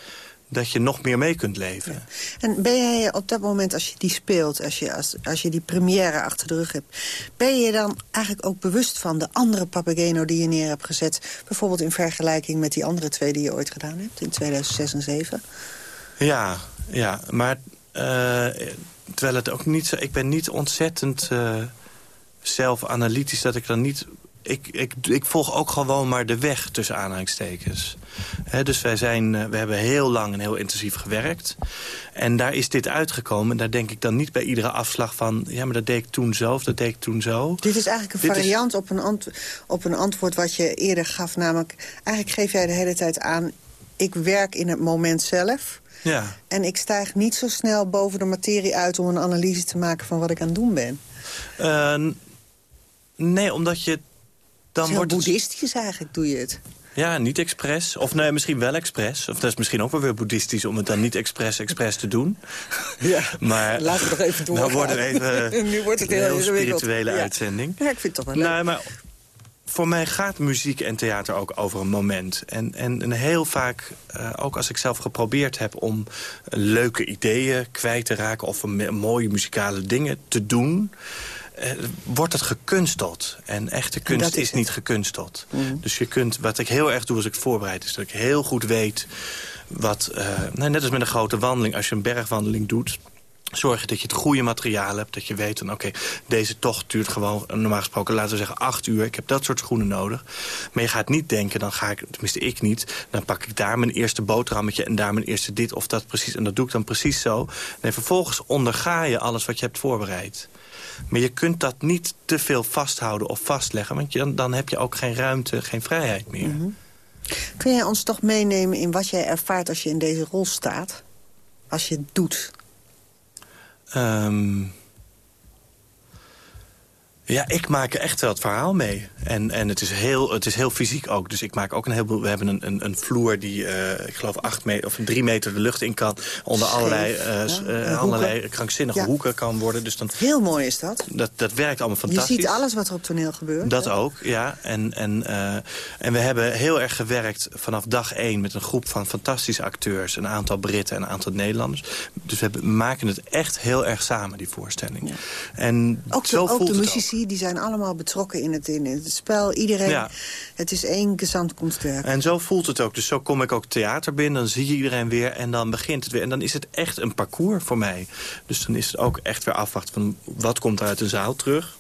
Speaker 15: dat je nog meer mee kunt leven. Ja.
Speaker 14: En ben jij op dat moment, als je die speelt... Als je, als, als je die première achter de rug hebt... ben je dan eigenlijk ook bewust van de andere Papageno die je neer hebt gezet? Bijvoorbeeld in vergelijking met die andere twee die je ooit gedaan hebt... in 2006 en 2007?
Speaker 15: Ja, ja maar uh, terwijl het ook niet zo... Ik ben niet ontzettend uh, zelf-analytisch dat ik dan niet ik, ik, ik, volg ook gewoon maar de weg tussen aanhalingstekens. He, dus wij zijn, we hebben heel lang en heel intensief gewerkt. En daar is dit uitgekomen. En daar denk ik dan niet bij iedere afslag van... ja, maar dat deed ik toen zo of dat deed ik toen zo.
Speaker 14: Dit is eigenlijk een dit variant is... op, een op een antwoord wat je eerder gaf. Namelijk, eigenlijk geef jij de hele tijd aan... ik werk in het moment zelf...
Speaker 15: Ja.
Speaker 14: En ik stijg niet zo snel boven de materie uit... om een analyse te maken van wat ik aan het doen ben.
Speaker 15: Uh, nee, omdat je dan
Speaker 14: heel
Speaker 15: wordt
Speaker 14: boeddhistisch eigenlijk, doe je het.
Speaker 15: Ja, niet expres. Of nee, misschien wel expres. Of dat is misschien ook wel weer boeddhistisch om het dan niet expres expres te doen.
Speaker 14: Ja,
Speaker 15: maar,
Speaker 14: laten we nog even
Speaker 15: wordt het even
Speaker 14: nu wordt het heel,
Speaker 15: heel spirituele ja. uitzending.
Speaker 14: Ja, ik vind het toch wel leuk.
Speaker 15: Nee, maar voor mij gaat muziek en theater ook over een moment. En, en, en heel vaak, uh, ook als ik zelf geprobeerd heb... om leuke ideeën kwijt te raken... of een, mooie muzikale dingen te doen... Uh, wordt het gekunsteld. En echte kunst is, is niet gekunsteld. Mm. Dus je kunt, wat ik heel erg doe als ik voorbereid... is dat ik heel goed weet wat... Uh, nou, net als met een grote wandeling, als je een bergwandeling doet zorgen dat je het goede materiaal hebt. Dat je weet, oké, okay, deze tocht duurt gewoon, normaal gesproken, laten we zeggen, acht uur. Ik heb dat soort schoenen nodig. Maar je gaat niet denken, dan ga ik, tenminste ik niet... dan pak ik daar mijn eerste boterhammetje en daar mijn eerste dit of dat precies. En dat doe ik dan precies zo. En vervolgens onderga je alles wat je hebt voorbereid. Maar je kunt dat niet te veel vasthouden of vastleggen. Want je, dan heb je ook geen ruimte, geen vrijheid meer. Mm
Speaker 14: -hmm. Kun jij ons toch meenemen in wat jij ervaart als je in deze rol staat? Als je het doet?
Speaker 15: Um, Ja, ik maak echt wel het verhaal mee. En, en het, is heel, het is heel fysiek ook. Dus ik maak ook een heleboel... We hebben een, een, een vloer die, uh, ik geloof, acht meter, of drie meter de lucht in kan. Onder Scheef, allerlei, uh, ja, allerlei krankzinnige ja. hoeken kan worden. Dus dan,
Speaker 14: heel mooi is dat.
Speaker 15: dat. Dat werkt allemaal fantastisch.
Speaker 14: Je ziet alles wat er op toneel gebeurt.
Speaker 15: Dat
Speaker 14: hè?
Speaker 15: ook, ja. En, en, uh, en we hebben heel erg gewerkt vanaf dag één... met een groep van fantastische acteurs. Een aantal Britten en een aantal Nederlanders. Dus we maken het echt heel erg samen, die voorstelling. Ja. En
Speaker 14: ook de,
Speaker 15: zo
Speaker 14: ook de die zijn allemaal betrokken in het, in het spel. Iedereen,
Speaker 15: Ja.
Speaker 14: het is één gezamtkunstwerk.
Speaker 15: En zo voelt het ook. Dus zo kom ik ook theater binnen, dan zie je iedereen weer... en dan begint het weer. En dan is het echt een parcours voor mij. Dus dan is het ook echt weer afwachten van... wat komt er uit de zaal terug?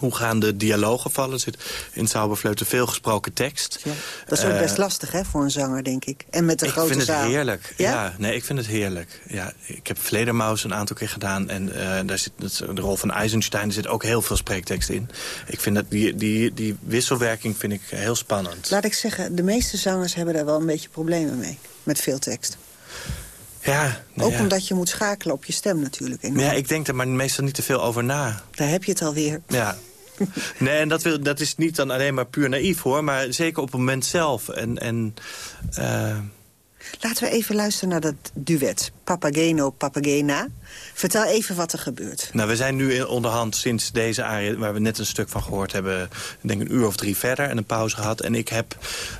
Speaker 15: Hoe gaan de dialogen vallen? Er zit in Zauberfleuten veel gesproken tekst.
Speaker 14: Ja, dat is ook
Speaker 15: Eh,
Speaker 14: best lastig hè, voor een zanger, denk ik. En met een
Speaker 15: ik
Speaker 14: grote
Speaker 15: vind het
Speaker 14: zaal.
Speaker 15: heerlijk.
Speaker 14: Ja?
Speaker 15: Ja? nee, ik vind het heerlijk. Ja, ik heb Vledermaus een aantal keer gedaan. En eh, daar zit de rol van Eisenstein. Er zit ook heel veel spreektekst in. Ik vind dat die, die, die wisselwerking vind ik heel spannend.
Speaker 14: Laat ik zeggen, de meeste zangers hebben daar wel een beetje problemen mee. Met veel tekst.
Speaker 15: Ja, nou
Speaker 14: Ook
Speaker 15: ja.
Speaker 14: omdat je moet schakelen op je stem natuurlijk.
Speaker 15: Ja, ik denk er maar meestal niet te veel over na.
Speaker 14: Daar heb je het alweer.
Speaker 15: Ja. Nee, en dat, wil, dat is niet dan alleen maar puur naïef, hoor. Maar zeker op het moment zelf. En, en, eh,
Speaker 14: Laten we even luisteren naar dat duet. Papageno, Papagena. Vertel even wat er gebeurt.
Speaker 15: nou, we zijn nu onderhand sinds deze aria... waar we net een stuk van gehoord hebben... ik denk een uur of drie verder en een pauze gehad. En ik heb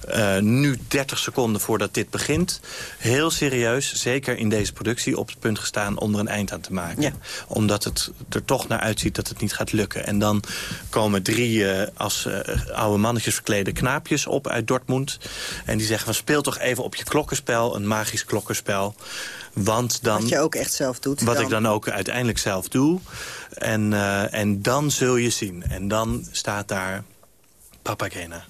Speaker 15: eh, nu 30 seconden voordat dit begint... heel serieus, zeker in deze productie... op het punt gestaan om er een eind aan te maken.
Speaker 14: Ja.
Speaker 15: Omdat het er toch naar uitziet dat het niet gaat lukken. En dan komen drie eh, als eh, oude mannetjes verklede knaapjes op uit Dortmund. En die zeggen van speel toch even op je klokkenspel, een magisch klokkenspel. Want dan...
Speaker 14: Wat je ook echt zelf doet.
Speaker 15: Wat ik dan ook uiteindelijk zelf doe. En, eh, en dan zul je zien. En dan staat daar Papagena.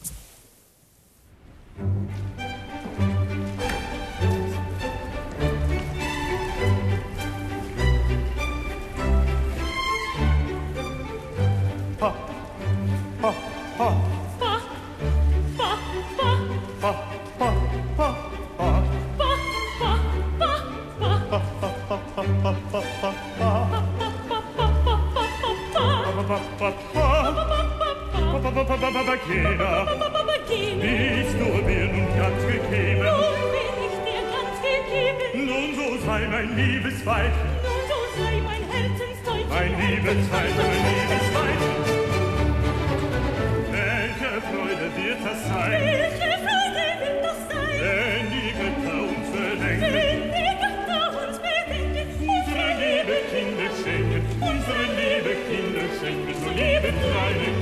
Speaker 16: Papagena, bist du mir nun ganz gegeben?
Speaker 17: Nun bin ich dir ganz gegeben.
Speaker 16: Nun so sei mein Liebesweib,
Speaker 17: Nun so sei mein Herzensteufel.
Speaker 16: mein Liebesweib, mein Liebesweib. Welche Freude wird das sein,
Speaker 17: Welche Freude wird das sein,
Speaker 16: wenn die Götter uns bedenken?
Speaker 17: wenn die Götter uns bedenken.
Speaker 16: Unsere liebe Kinder schenken, unsere liebe Kinder schenken, so liebe kleine Kinderlein.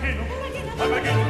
Speaker 16: perché no? Ma?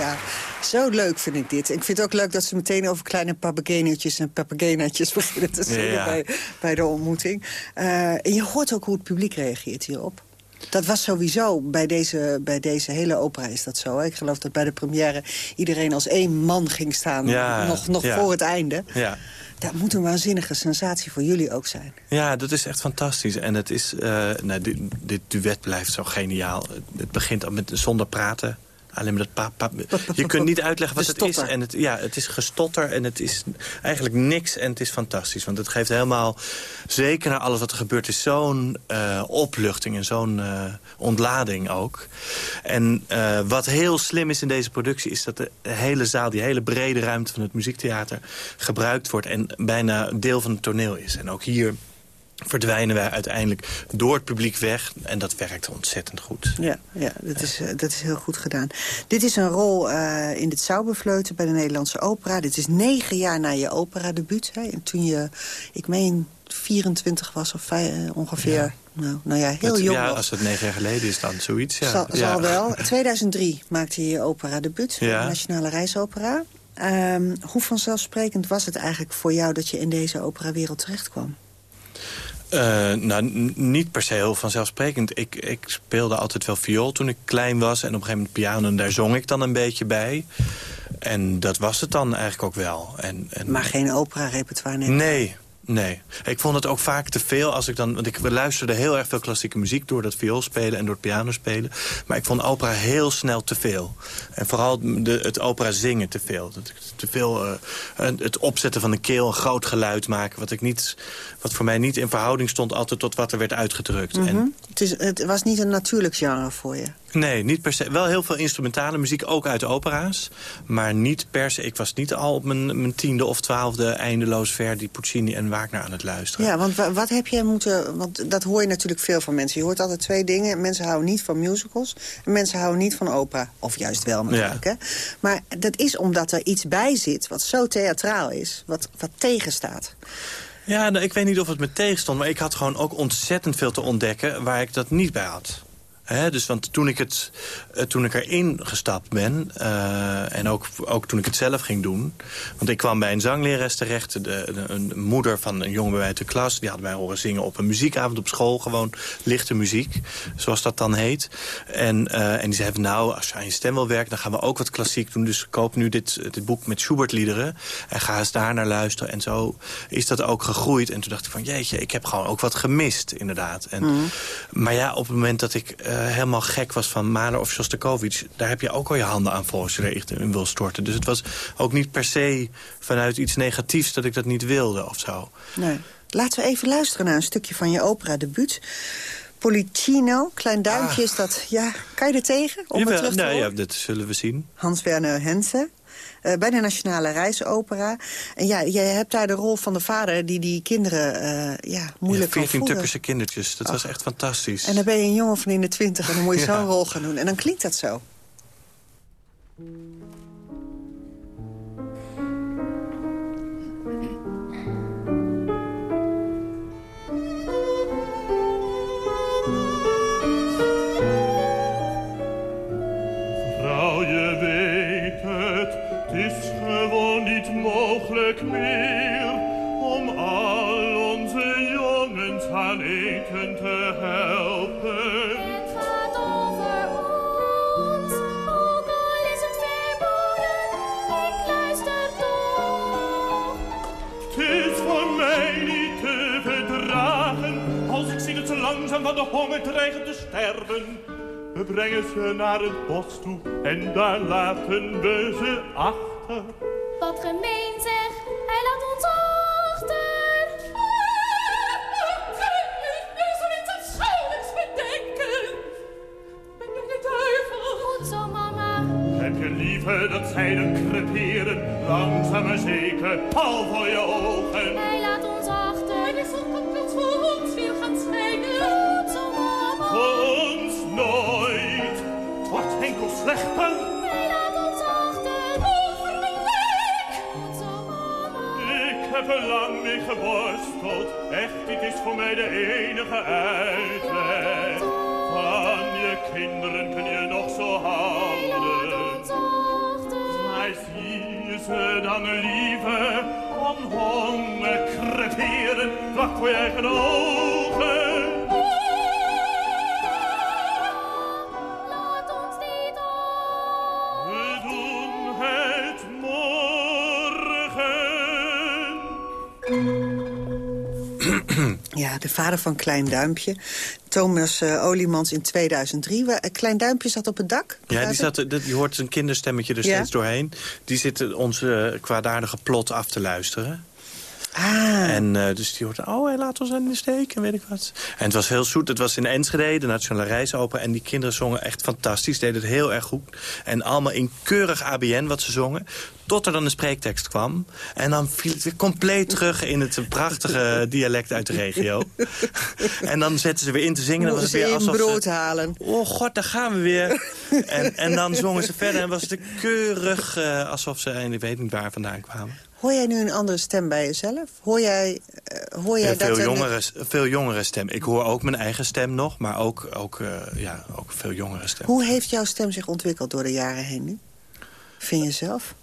Speaker 14: Ja, zo leuk vind ik dit. Ik vind het ook leuk dat ze meteen over kleine papagenootjes en papagenaatjes beginnen te zingen
Speaker 15: Ja.
Speaker 14: bij, bij de ontmoeting. Eh, en je hoort ook hoe het publiek reageert hierop. Dat was sowieso bij deze, bij deze hele opera is dat zo. Hè? Ik geloof dat bij de première iedereen als één man ging staan.
Speaker 15: Ja,
Speaker 14: nog nog
Speaker 15: ja.
Speaker 14: voor het einde.
Speaker 15: Ja.
Speaker 14: Dat moet een waanzinnige sensatie voor jullie ook zijn.
Speaker 15: Ja, dat is echt fantastisch. En het is, uh, nou, dit, dit, duet blijft zo geniaal. Het begint al met zonder praten. Alleen maar dat pa, Je kunt niet uitleggen wat het is. En het, ja, het is gestotter en het is eigenlijk niks. En het is fantastisch. Want het geeft helemaal, zeker naar alles wat er gebeurt... is zo'n uh, opluchting en zo'n uh, ontlading ook. En uh, wat heel slim is in deze productie... is dat de hele zaal, die hele brede ruimte van het muziektheater... gebruikt wordt en bijna deel van het toneel is. En ook hier verdwijnen wij uiteindelijk door het publiek weg. En dat werkt ontzettend goed.
Speaker 14: Ja, ja dat, is, uh, dat is heel goed gedaan. Dit is een rol uh, in het Zauberfleuten bij de Nederlandse opera. Dit is negen jaar na je operadebuut. Hè, en toen je, ik meen, 24 was of vijf, uh, ongeveer... Ja. Nou, nou ja, heel
Speaker 15: het,
Speaker 14: jong.
Speaker 15: Ja, als het negen jaar geleden is dan zoiets. Ja.
Speaker 14: Zal,
Speaker 15: ja.
Speaker 14: zal wel. 2003 maakte je je operadebuut, ja. de Nationale Reisopera. Um, hoe vanzelfsprekend was het eigenlijk voor jou dat je in deze operawereld terecht kwam?
Speaker 15: Uh, nou, niet per se heel vanzelfsprekend. Ik, ik speelde altijd wel viool toen ik klein was. En op een gegeven moment piano, en daar zong ik dan een beetje bij. En dat was het dan eigenlijk ook wel. En, en...
Speaker 14: Maar geen opera-repertoire?
Speaker 15: Nee, nee. Nee, ik vond het ook vaak te veel als ik dan... Want ik luisterde heel erg veel klassieke muziek door dat viool spelen en door het piano spelen. Maar ik vond opera heel snel te veel. En vooral de, het opera zingen te veel. Te veel uh, het opzetten van de keel, een groot geluid maken. Wat, ik niet, wat voor mij niet in verhouding stond altijd tot wat er werd uitgedrukt. En...
Speaker 14: het, is, het was niet een natuurlijk genre voor je?
Speaker 15: Nee, niet per se. Wel heel veel instrumentale muziek, ook uit opera's. Maar niet per se. Ik was niet al op mijn, mijn tiende of twaalfde eindeloos ver die Puccini en Wagner aan het luisteren.
Speaker 14: Ja, want wat heb jij moeten... Want dat hoor je natuurlijk veel van mensen. Je hoort altijd twee dingen. Mensen houden niet van musicals. En mensen houden niet van opera. Of juist wel natuurlijk. Ja. Hè? Maar dat is omdat er iets bij zit wat zo theatraal is. Wat, wat tegenstaat.
Speaker 15: Ja, nou, ik weet niet of het me tegenstond. Maar ik had gewoon ook ontzettend veel te ontdekken waar ik dat niet bij had. He, dus want toen ik, het, uh, toen ik erin gestapt ben, uh, en ook, ook toen ik het zelf ging doen... want ik kwam bij een zanglerares terecht, de, de, een moeder van een jongen bij mij uit de klas... die had mij horen zingen op een muziekavond op school, gewoon lichte muziek, zoals dat dan heet. En, uh, en die zei van nou, als je aan je stem wil werken, dan gaan we ook wat klassiek doen. Dus koop nu dit, dit boek met Schubert-liederen en ga eens daar naar luisteren. En zo is dat ook gegroeid. En toen dacht ik van jeetje, ik heb gewoon ook wat gemist, inderdaad. En, mm. Maar ja, op het moment dat ik helemaal gek was van Mahler of Shostakovich... daar heb je ook al je handen aan vol als je erin wil storten. Dus het was ook niet per se vanuit iets negatiefs dat ik dat niet wilde of zo.
Speaker 14: Nee. Laten we even luisteren naar een stukje van je opera-debuut. Policino, klein duimpje ah. is dat. Ja, kan je er tegen? Om
Speaker 15: Jawel,
Speaker 14: terug te
Speaker 15: nou, ja, dat zullen we zien.
Speaker 14: Hans-Werner Hensen. Uh, bij de Nationale Reisopera. En ja, jij hebt daar de rol van de vader die die kinderen uh, ja, moeilijk
Speaker 15: ja, 14
Speaker 14: tukkerse
Speaker 15: kindertjes, dat was echt fantastisch.
Speaker 14: En dan ben je een jongen van in de twintig en dan moet je ja. zo'n rol gaan doen. En dan klinkt dat zo.
Speaker 16: Meer om al onze jongens aan eten te helpen.
Speaker 17: Het gaat over ons, ook al is het verboden, ik luister toch.
Speaker 16: Het is voor mij niet te verdragen, als ik zie dat ze langzaam van de honger dreigen te sterven. We brengen ze naar het bos toe en daar laten we ze achter.
Speaker 17: Wat gemeen
Speaker 18: de
Speaker 16: enige uitweg. Van je kinderen kun je nog zo houden. Maar zie ze dan liever om honger creperen, vlak voor je eigen.
Speaker 14: Van Klein Duimpje. Thomas uh, Oliemans in 2003. Wa- eh, Klein Duimpje zat op het dak.
Speaker 15: Ja, die zat, je hoort een kinderstemmetje er
Speaker 14: Ja?
Speaker 15: steeds doorheen. Die zit onze uh, kwaadaardige plot af te luisteren.
Speaker 14: Ah.
Speaker 15: En uh, dus die hoort, oh, hij laat ons in de steek en weet ik wat. En het was heel zoet. Het was in Enschede, de Nationale Reisoper. En die kinderen zongen echt fantastisch. Deden het heel erg goed. En allemaal in keurig ABN wat ze zongen. Tot er dan een spreektekst kwam. En dan viel het weer compleet terug in het prachtige dialect uit de regio. en dan zetten ze weer in te zingen. Dan was het weer
Speaker 14: ze
Speaker 15: alsof
Speaker 14: in brood
Speaker 15: ze,
Speaker 14: halen.
Speaker 15: Oh god, daar gaan we weer. en, en dan zongen ze verder en was het keurig uh, alsof ze... en ik weet niet waar vandaan kwamen.
Speaker 14: Hoor jij nu een andere stem bij jezelf? Hoor jij, uh, hoor jij
Speaker 15: ja, veel,
Speaker 14: dat...
Speaker 15: Jongere, veel jongere stem. Ik hoor ook mijn eigen stem nog, maar ook, ook, uh, ja, ook veel jongere stem.
Speaker 14: Hoe heeft jouw stem zich ontwikkeld door de jaren heen nu? Vind je zelf?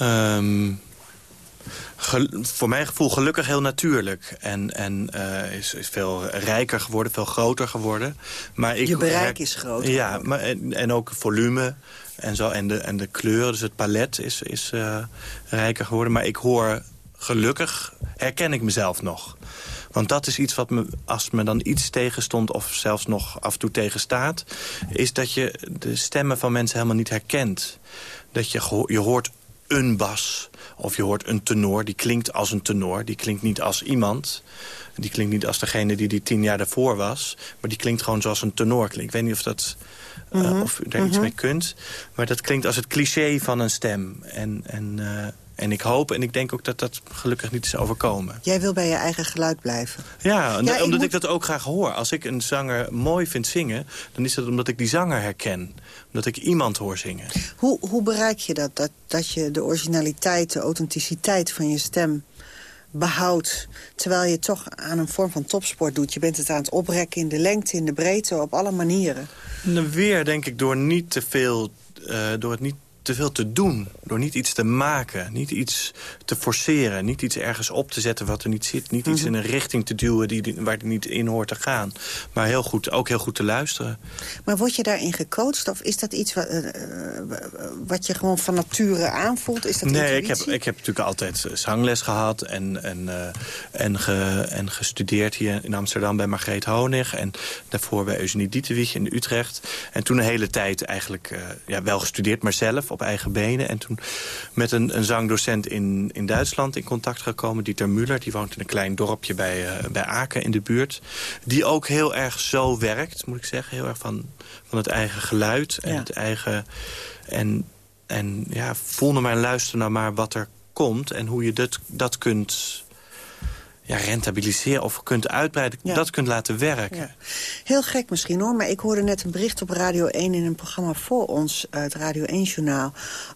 Speaker 15: Um, voor mijn gevoel gelukkig heel natuurlijk. En, en uh, is, is veel rijker geworden, veel groter geworden. Maar ik,
Speaker 14: Je bereik is groter.
Speaker 15: Ja, maar, en, en ook volume en, zo, en, de, en de kleur, dus het palet is, is uh, rijker geworden. Maar ik hoor gelukkig, herken ik mezelf nog. Want dat is iets wat me, als me dan iets tegenstond... of zelfs nog af en toe tegenstaat... is dat je de stemmen van mensen helemaal niet herkent. Dat je, je hoort een bas of je hoort een tenor. Die klinkt als een tenor. Die klinkt niet als iemand. Die klinkt niet als degene die die tien jaar daarvoor was. Maar die klinkt gewoon zoals een tenor klinkt. Ik weet niet of, dat, uh, mm -hmm. of u daar iets mee kunt. Maar dat klinkt als het cliché van een stem. En... en uh, en ik hoop en ik denk ook dat dat gelukkig niet is overkomen.
Speaker 14: Jij wil bij je eigen geluid blijven?
Speaker 15: Ja, ja omdat ik, moet... ik, dat ook graag hoor. Als ik een zanger mooi vind zingen... dan is dat omdat ik die zanger herken. Omdat ik iemand hoor zingen.
Speaker 14: Hoe, hoe bereik je dat, dat? Dat je de originaliteit, de authenticiteit van je stem behoudt... terwijl je toch aan een vorm van topsport doet. Je bent het aan het oprekken in de lengte, in de breedte, op alle manieren.
Speaker 15: Weer denk ik door niet te veel... Uh, door het niet te veel te doen. Door niet iets te maken, niet iets te forceren... niet iets ergens op te zetten wat er niet zit. Niet iets in een richting te duwen die, waar het niet in hoort te gaan. Maar heel goed, ook heel goed te luisteren.
Speaker 14: Maar word je daarin gecoacht? Of is dat iets wat, uh, wat je gewoon van nature aanvoelt? Is dat
Speaker 15: nee, ik heb, ik heb natuurlijk altijd zangles gehad... en, en, uh, en, ge, en gestudeerd hier in Amsterdam bij Margreet Honig... en daarvoor bij Eugenie Dieterwich in Utrecht. En toen een hele tijd eigenlijk uh, ja, wel gestudeerd, maar zelf op eigen benen. En toen met een, een zangdocent in, in Duitsland in contact gekomen, Dieter Muller. Die woont in een klein dorpje bij, uh, bij Aken in de buurt. Die ook heel erg zo werkt, moet ik zeggen. Heel erg van, van het eigen geluid en
Speaker 14: Ja.
Speaker 15: het eigen... En, en ja, voel naar maar en luister naar maar wat er komt. En hoe je dat, dat kunt ja, rentabiliseren of kunt uitbreiden.
Speaker 14: Ja.
Speaker 15: Dat kunt laten werken.
Speaker 14: Ja. Heel gek misschien hoor, maar ik hoorde net een bericht op Radio 1... in een programma voor ons, het Radio 1-journaal...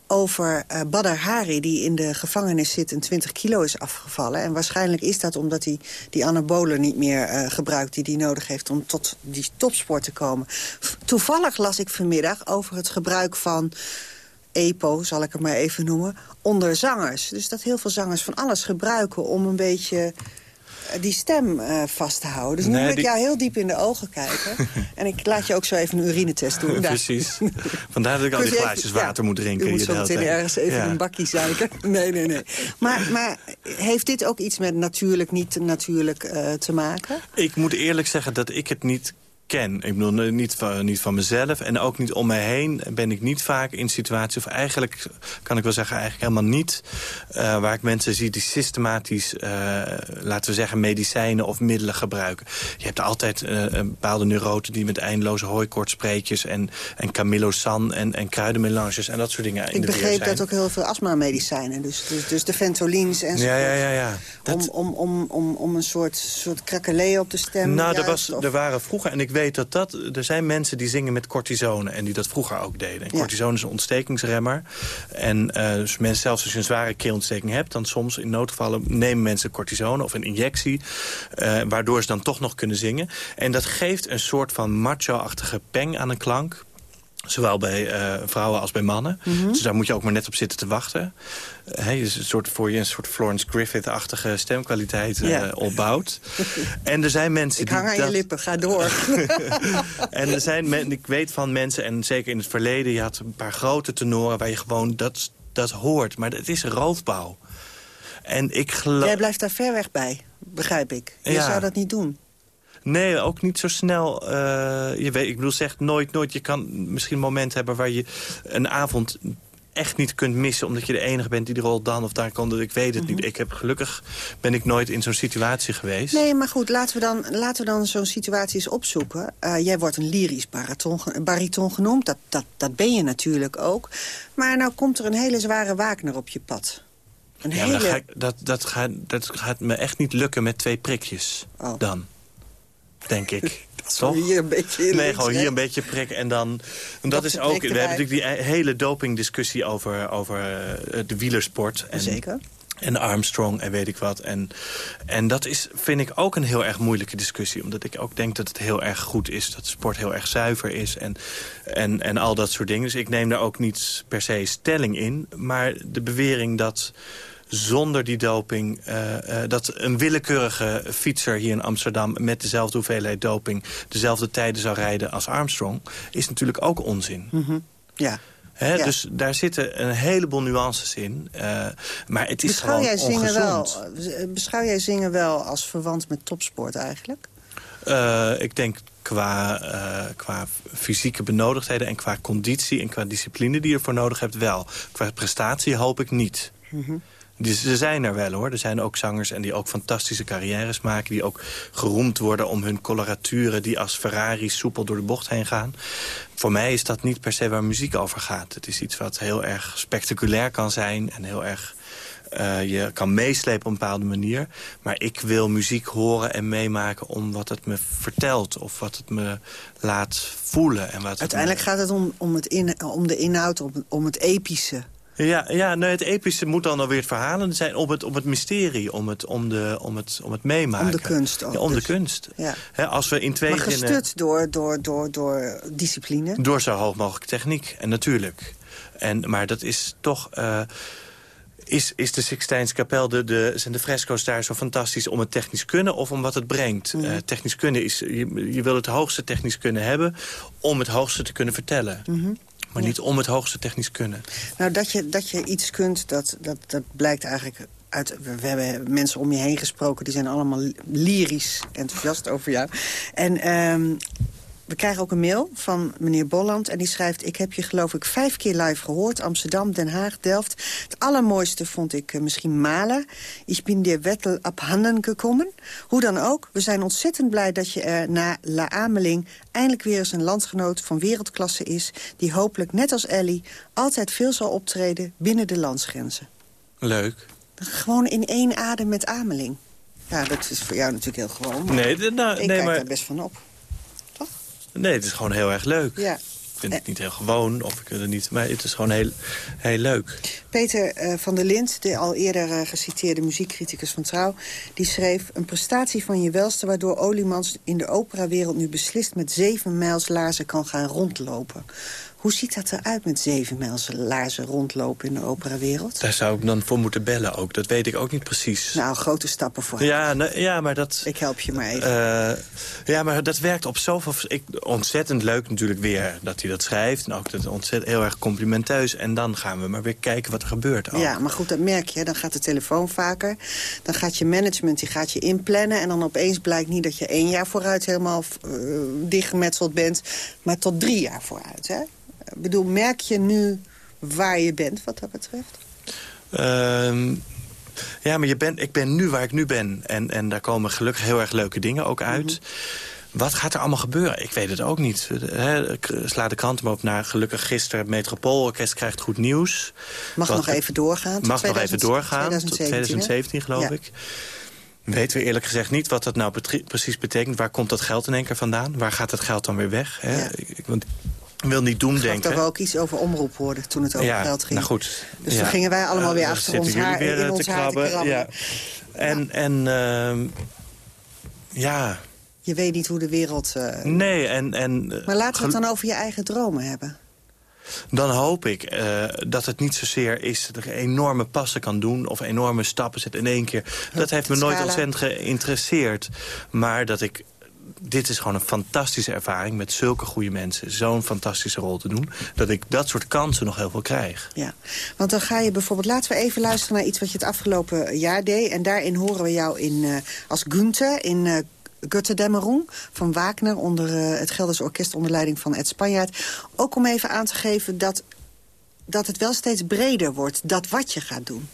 Speaker 14: over uh, Badr Hari, die in de gevangenis zit en 20 kilo is afgevallen. En waarschijnlijk is dat omdat hij die anabolen niet meer uh, gebruikt... die hij nodig heeft om tot die topsport te komen. Toevallig las ik vanmiddag over het gebruik van... EPO, zal ik het maar even noemen, onder zangers. Dus dat heel veel zangers van alles gebruiken om een beetje die stem uh, vast te houden. Dus nu
Speaker 15: Nee,
Speaker 14: moet ik
Speaker 15: die-
Speaker 14: jou heel diep in de ogen kijken. en ik laat je ook zo even een urinetest doen.
Speaker 15: Precies. Vandaar dat ik al die
Speaker 14: even-
Speaker 15: glaasjes
Speaker 14: ja,
Speaker 15: water moet drinken.
Speaker 14: Je moet zo meteen ergens even
Speaker 15: Ja.
Speaker 14: een bakje zuiker. Nee, nee, nee. Maar, maar heeft dit ook iets met natuurlijk, niet natuurlijk uh, te maken?
Speaker 15: Ik moet eerlijk zeggen dat ik het niet ken. Ik bedoel, niet van, niet van mezelf en ook niet om mij heen ben ik niet vaak in situaties... of eigenlijk, kan ik wel zeggen, eigenlijk helemaal niet... eh, waar ik mensen zie die systematisch, eh, laten we zeggen, medicijnen of middelen gebruiken. Je hebt altijd eh, een bepaalde neuroten die met eindeloze hooikoortspreetjes... en, en Camillosan en, en kruidenmelanges en dat soort dingen in
Speaker 14: Ik
Speaker 15: de
Speaker 14: begreep
Speaker 15: zijn.
Speaker 14: dat ook heel veel astmamedicijnen. Dus, dus, dus de ventolins en
Speaker 15: Ja, ja, ja, ja.
Speaker 14: Om, om, om, om, om een soort, soort krakelee op de stem.
Speaker 15: Nou, er, was,
Speaker 14: of-
Speaker 15: er waren vroeger, en ik weet dat dat... Er zijn mensen die zingen met cortisone en die dat vroeger ook deden.
Speaker 14: Ja.
Speaker 15: Cortisone is een ontstekingsremmer. En eh, dus mensen, zelfs als je een zware keelontsteking hebt... dan soms in noodgevallen nemen mensen cortisone of een injectie... eh, waardoor ze dan toch nog kunnen zingen. En dat geeft een soort van macho-achtige peng aan een klank... Zowel bij eh, vrouwen als bij mannen.
Speaker 14: Mhm.
Speaker 15: Dus daar moet je ook maar net op zitten te wachten. Eh, een soort, voor je een soort Florence Griffith-achtige stemkwaliteit eh, opbouwt. En er zijn mensen
Speaker 14: Ik
Speaker 15: die
Speaker 14: hang aan
Speaker 15: dat...
Speaker 14: je lippen, ga door.
Speaker 15: En er zijn men, ik weet van mensen, en zeker in het verleden... je had een paar grote tenoren waar je gewoon dat, dat hoort. Maar het is roofbouw. En ik geloof...
Speaker 14: Jij blijft daar ver weg bij, begrijp ik. Je
Speaker 15: Ja.
Speaker 14: zou dat niet doen.
Speaker 15: Nee, ook niet zo snel. eh, je weet, ik bedoel, zeg nooit, nooit. Je kan misschien een moment hebben waar je een avond echt niet kunt missen... omdat je de enige bent die er al dan of daar kon. Ik weet het
Speaker 14: Mhm.
Speaker 15: niet. Ik heb gelukkig ben ik nooit in zo'n situatie geweest.
Speaker 14: Nee, maar goed, laten we dan, laten we dan zo'n situatie eens opzoeken. Eh, jij wordt een lyrisch bariton, bariton genoemd. Dat, dat, dat ben je natuurlijk ook. Maar nou komt er een hele zware Wagner op je pad. Een
Speaker 15: Ja,
Speaker 14: hele...
Speaker 15: ga ik, dat, dat, gaat, dat gaat me echt niet lukken met twee prikjes dan. Denk ik. Toch?
Speaker 14: Hier een beetje
Speaker 15: Nee, gewoon hier een beetje prikken. En dan. En dat is ook. We hebben natuurlijk die hele dopingdiscussie over, over eh, de wielersport. En,
Speaker 14: Zeker.
Speaker 15: En Armstrong en weet ik wat. En, en dat is, vind ik ook een heel erg moeilijke discussie. Omdat ik ook denk dat het heel erg goed is. Dat de sport heel erg zuiver is. En, en, en al dat soort dingen. Dus ik neem daar ook niet per se stelling in. Maar de bewering dat zonder die doping... eh, eh, dat een willekeurige fietser hier in Amsterdam... met dezelfde hoeveelheid doping... dezelfde tijden zou rijden als Armstrong... is natuurlijk ook onzin.
Speaker 14: Mhm. Ja.
Speaker 15: Dus daar zitten een heleboel nuances in. eh, maar het is
Speaker 14: Beschouw
Speaker 15: gewoon
Speaker 14: jij, zingen wel,
Speaker 15: ongezond.
Speaker 14: eh, beschouw jij zingen wel als verwant met topsport eigenlijk?
Speaker 15: Ik denk qua, qua fysieke benodigdheden en qua conditie... en qua discipline die je ervoor nodig hebt wel. Qua prestatie hoop ik niet.
Speaker 14: Mhm.
Speaker 15: Die, ze zijn er wel hoor. Er zijn ook zangers en die ook fantastische carrières maken. Die ook geroemd worden om hun coloraturen... die als Ferrari soepel door de bocht heen gaan. Voor mij is dat niet per se waar muziek over gaat. Het is iets wat heel erg spectaculair kan zijn... en heel erg eh, je kan meeslepen op een bepaalde manier. Maar ik wil muziek horen en meemaken om wat het me vertelt. Of wat het me laat voelen. En wat
Speaker 14: Uiteindelijk gaat het om, om, het in, om de inhoud, om het epische.
Speaker 15: Ja, ja nee, het epische moet dan alweer het verhalen zijn. Om het, om het mysterie, om het, om de, om het, om het meemaken.
Speaker 14: Om de kunst ook,
Speaker 15: Ja, om
Speaker 14: dus.
Speaker 15: de kunst.
Speaker 14: Ja.
Speaker 15: Als we in twee
Speaker 14: Maar
Speaker 15: zinnen...
Speaker 14: gestut door, door, door, door discipline.
Speaker 15: Door zo hoog mogelijk techniek, en natuurlijk. En, maar dat is toch... eh, is, is de Sixtijnse kapel, de, de, zijn de fresco's daar zo fantastisch om het technisch kunnen of om wat het brengt?
Speaker 14: Mhm.
Speaker 15: Eh, technisch kunnen is, je, je wil het hoogste technisch kunnen hebben om het hoogste te kunnen vertellen.
Speaker 14: Mhm.
Speaker 15: Maar niet om het hoogste technisch kunnen.
Speaker 14: Nou, dat je, dat je iets kunt, dat, dat, dat blijkt eigenlijk uit... We, hebben mensen om je heen gesproken, die zijn allemaal lyrisch enthousiast over jou. En ehm, we krijgen ook een mail van meneer Bolland en die schrijft... ik heb je geloof ik vijf keer live gehoord, Amsterdam, Den Haag, Delft. Het allermooiste vond ik eh, misschien Malen. Ich bin dir Wettel abhanden gekomen. Hoe dan ook, we zijn ontzettend blij dat je er na La Ameling... eindelijk weer eens een landgenoot van wereldklasse is... die hopelijk, net als Ellie, altijd veel zal optreden binnen de landsgrenzen.
Speaker 15: Leuk.
Speaker 14: Gewoon in één adem met Ameling. Ja, dat is voor jou natuurlijk heel gewoon. maar
Speaker 15: Nee, nou,
Speaker 14: ik
Speaker 15: nee,
Speaker 14: kijk
Speaker 15: maar-
Speaker 14: daar best van op.
Speaker 15: Nee, het is gewoon heel erg leuk.
Speaker 14: Ja.
Speaker 15: Ik vind het niet heel gewoon, of ik wil het niet, maar het is gewoon heel, heel leuk.
Speaker 14: Peter eh, van der Lind, de al eerder eh, geciteerde muziekcriticus van Trouw... die schreef een prestatie van je welste... waardoor Oliemans in de operawereld nu beslist... met zeven mijls laarzen kan gaan rondlopen. Hoe ziet dat eruit met zeven mijls laarzen rondlopen in de operawereld?
Speaker 15: Daar zou ik dan voor moeten bellen ook. Dat weet ik ook niet precies.
Speaker 14: Nou, grote stappen voor.
Speaker 15: Ja, nou, ja, maar dat...
Speaker 14: Ik help je maar even.
Speaker 15: Eh, ja, maar dat werkt op zoveel... Ik, ontzettend leuk natuurlijk weer dat hij dat schrijft. En ook dat ontzettend heel erg complimenteus. En dan gaan we maar weer kijken wat er gebeurt. Ook.
Speaker 14: Ja, maar goed, dat merk je. Dan gaat de telefoon vaker. Dan gaat je management die gaat je inplannen. En dan opeens blijkt niet dat je één jaar vooruit helemaal eh, dichtgemetseld bent. Maar tot drie jaar vooruit. Hè? Ik bedoel, merk je nu waar je bent wat dat betreft?
Speaker 15: Ehm, ja, maar je bent, ik ben nu waar ik nu ben. En, en daar komen gelukkig heel erg leuke dingen ook uit.
Speaker 14: Mhm.
Speaker 15: Wat gaat er allemaal gebeuren? Ik weet het ook niet. Ik sla de krant maar op naar gelukkig gisteren... het Metropoolorkest krijgt goed nieuws.
Speaker 14: Mag nog even doorgaan.
Speaker 15: Mag
Speaker 14: 2000
Speaker 15: nog even doorgaan,
Speaker 14: 2017,
Speaker 15: tot 2017
Speaker 14: hè?
Speaker 15: geloof
Speaker 14: Ja.
Speaker 15: ik. Weten we eerlijk gezegd niet wat dat nou precies betekent. Waar komt dat geld in één keer vandaan? Waar gaat dat geld dan weer weg?
Speaker 14: Ja.
Speaker 15: Ik, want wil niet
Speaker 14: Ik
Speaker 15: doemdenken.
Speaker 14: dat we ook iets over omroep hoorden toen het over
Speaker 15: ja,
Speaker 14: geld ging.
Speaker 15: nou goed.
Speaker 14: Dus
Speaker 15: ja.
Speaker 14: toen gingen wij allemaal
Speaker 15: Eh,
Speaker 14: weer
Speaker 15: dan
Speaker 14: achter ons haar,
Speaker 15: weer,
Speaker 14: in
Speaker 15: eh,
Speaker 14: ons haar te krabben.
Speaker 15: Ja. En, en ehm, ja,
Speaker 14: Je weet niet hoe de wereld... eh,
Speaker 15: nee, en... en eh,
Speaker 14: Maar laten we het dan over je eigen dromen hebben.
Speaker 15: Dan hoop ik eh, dat het niet zozeer is dat ik enorme passen kan doen... of enorme stappen zet in één keer. Dat heeft me nooit ontzettend geïnteresseerd. Maar dat ik dit is gewoon een fantastische ervaring... met zulke goede mensen zo'n fantastische rol te doen... dat ik dat soort kansen nog heel veel krijg.
Speaker 14: Ja, want dan ga je bijvoorbeeld... Laten we even luisteren naar iets wat je het afgelopen jaar deed. En daarin horen we jou in, uh, als Gunther in... Uh, Götterdämmerung van Wagner onder uh, het Gelders Orkest onder leiding van Ed Spanjaard. Ook om even aan te geven dat, dat het wel steeds breder wordt, dat wat je gaat doen.